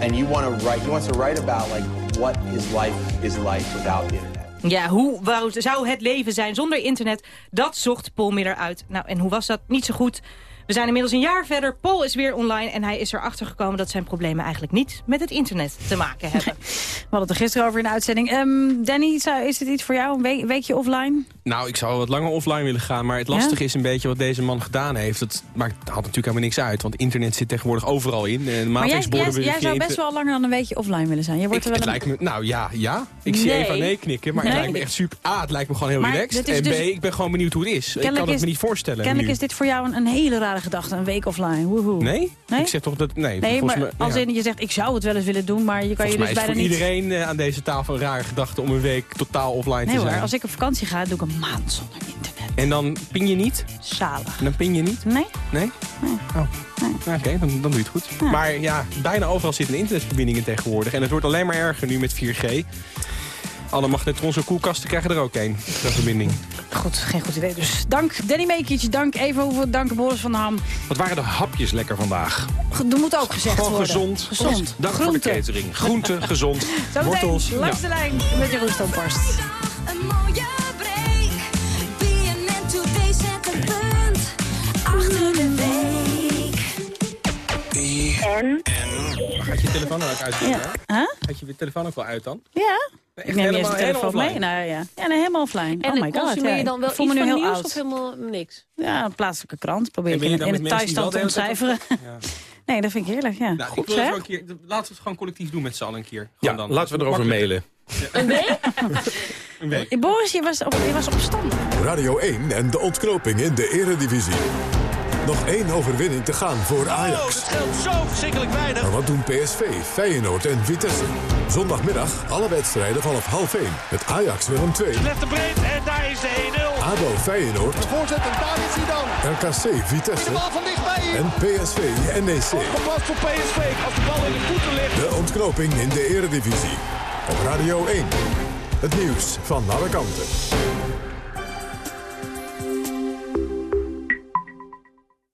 And you want to write. He wants to write about like what his life is like without the internet. Ja, hoe wou, zou het leven zijn zonder internet? Dat zocht Paul Miller uit. Nou, en hoe was dat? Niet zo goed. We zijn inmiddels een jaar verder. Paul is weer online en hij is erachter gekomen... dat zijn problemen eigenlijk niet met het internet te maken hebben. We hadden het er gisteren over in de uitzending. Ehm, Danny, zou- is dit iets voor jou? Een week- weekje offline? Nou, ik zou wat langer offline willen gaan. Maar het lastige is een beetje wat deze man gedaan heeft. Dat maakt, haalt natuurlijk helemaal niks uit. Want internet zit tegenwoordig overal in. En Maar jij, jij, jij zou best wel langer dan een weekje offline willen zijn. Je wordt Ik, er het wel een- lijkt me, nou ja, ja. Ik zie even nee knikken, maar Nee. het lijkt me echt super. A, het lijkt me gewoon heel Maar relaxed. En B, dus- ik ben gewoon benieuwd hoe het is. ik kan het me niet voorstellen Kennelijk nu. is dit voor jou een, een hele rare gedachte. Een week offline. Woehoe. Nee? Nee? Ik zeg toch dat... Nee, Nee, maar als in je zegt, ik zou het wel eens willen doen, maar je kan je dus bijna voor niet... iedereen eh, aan deze tafel een rare gedachte om een week totaal offline Nee te hoor, zijn. als ik op vakantie ga, doe ik een maand zonder internet. En dan ping je niet? Zalig. En dan ping je niet? Nee. Nee? Oh. Nou, Oké, dan, dan doe je het goed. Maar ja, bijna overal zitten internetverbindingen tegenwoordig. En het wordt alleen maar erger nu met 4G. Alle magnetronse koelkasten krijgen er ook een. De verbinding. Goed, geen goed idee. Dus dank Danny Meekic, dank Evenhoeven, dank Boris van Ham. Wat waren de hapjes lekker vandaag? Dat moet ook gezegd Gewoon worden. gezond. Gezond. Dank voor de catering. Groente, gezond. Wortels. langs Ja. de lijn met Jeroen Stomporst. Een mooie Gaat je telefoon ook uit? Ja. Huh? Gaat je telefoon ook wel uit dan? Ja? Echt ik neem eerst helemaal- de telefoon helemaal mee. Nou, ja. ja, nee, helemaal offline. En oh my god. consumeer ja. je dan wel ik voel iets van nieuws oud. of helemaal niks? Ja, een plaatselijke krant. Probeer ik je in, dan in het thuisstand te ontcijferen. Nee, dat vind ik heerlijk, ja. Nou, ik Goed een keer, laten we het gewoon collectief doen met z'n allen een keer. Ja, Gewoon dan. laten we erover mailen. Een week? Een week. Boris, je was, op, je was opstandig. Radio 1 en de ontknoping in de eredivisie. Nog één overwinning te gaan voor Ajax. Het scheelt zo verschrikkelijk weinig. Maar wat doen PSV, Feyenoord en Vitesse? Zondagmiddag alle wedstrijden vanaf half 1. Met Ajax Willem 2, Legt de breed en daar is de 1-0. ADO Feyenoord, De voorzet en daar is hij dan. RKC Vitesse De bal van dichtbij. en PSV NEC. Gepast voor PSV. Als de bal in de voeten ligt. De ontknoping in de eredivisie. Op Radio 1. Het nieuws van alle kanten.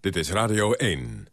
Dit is Radio 1.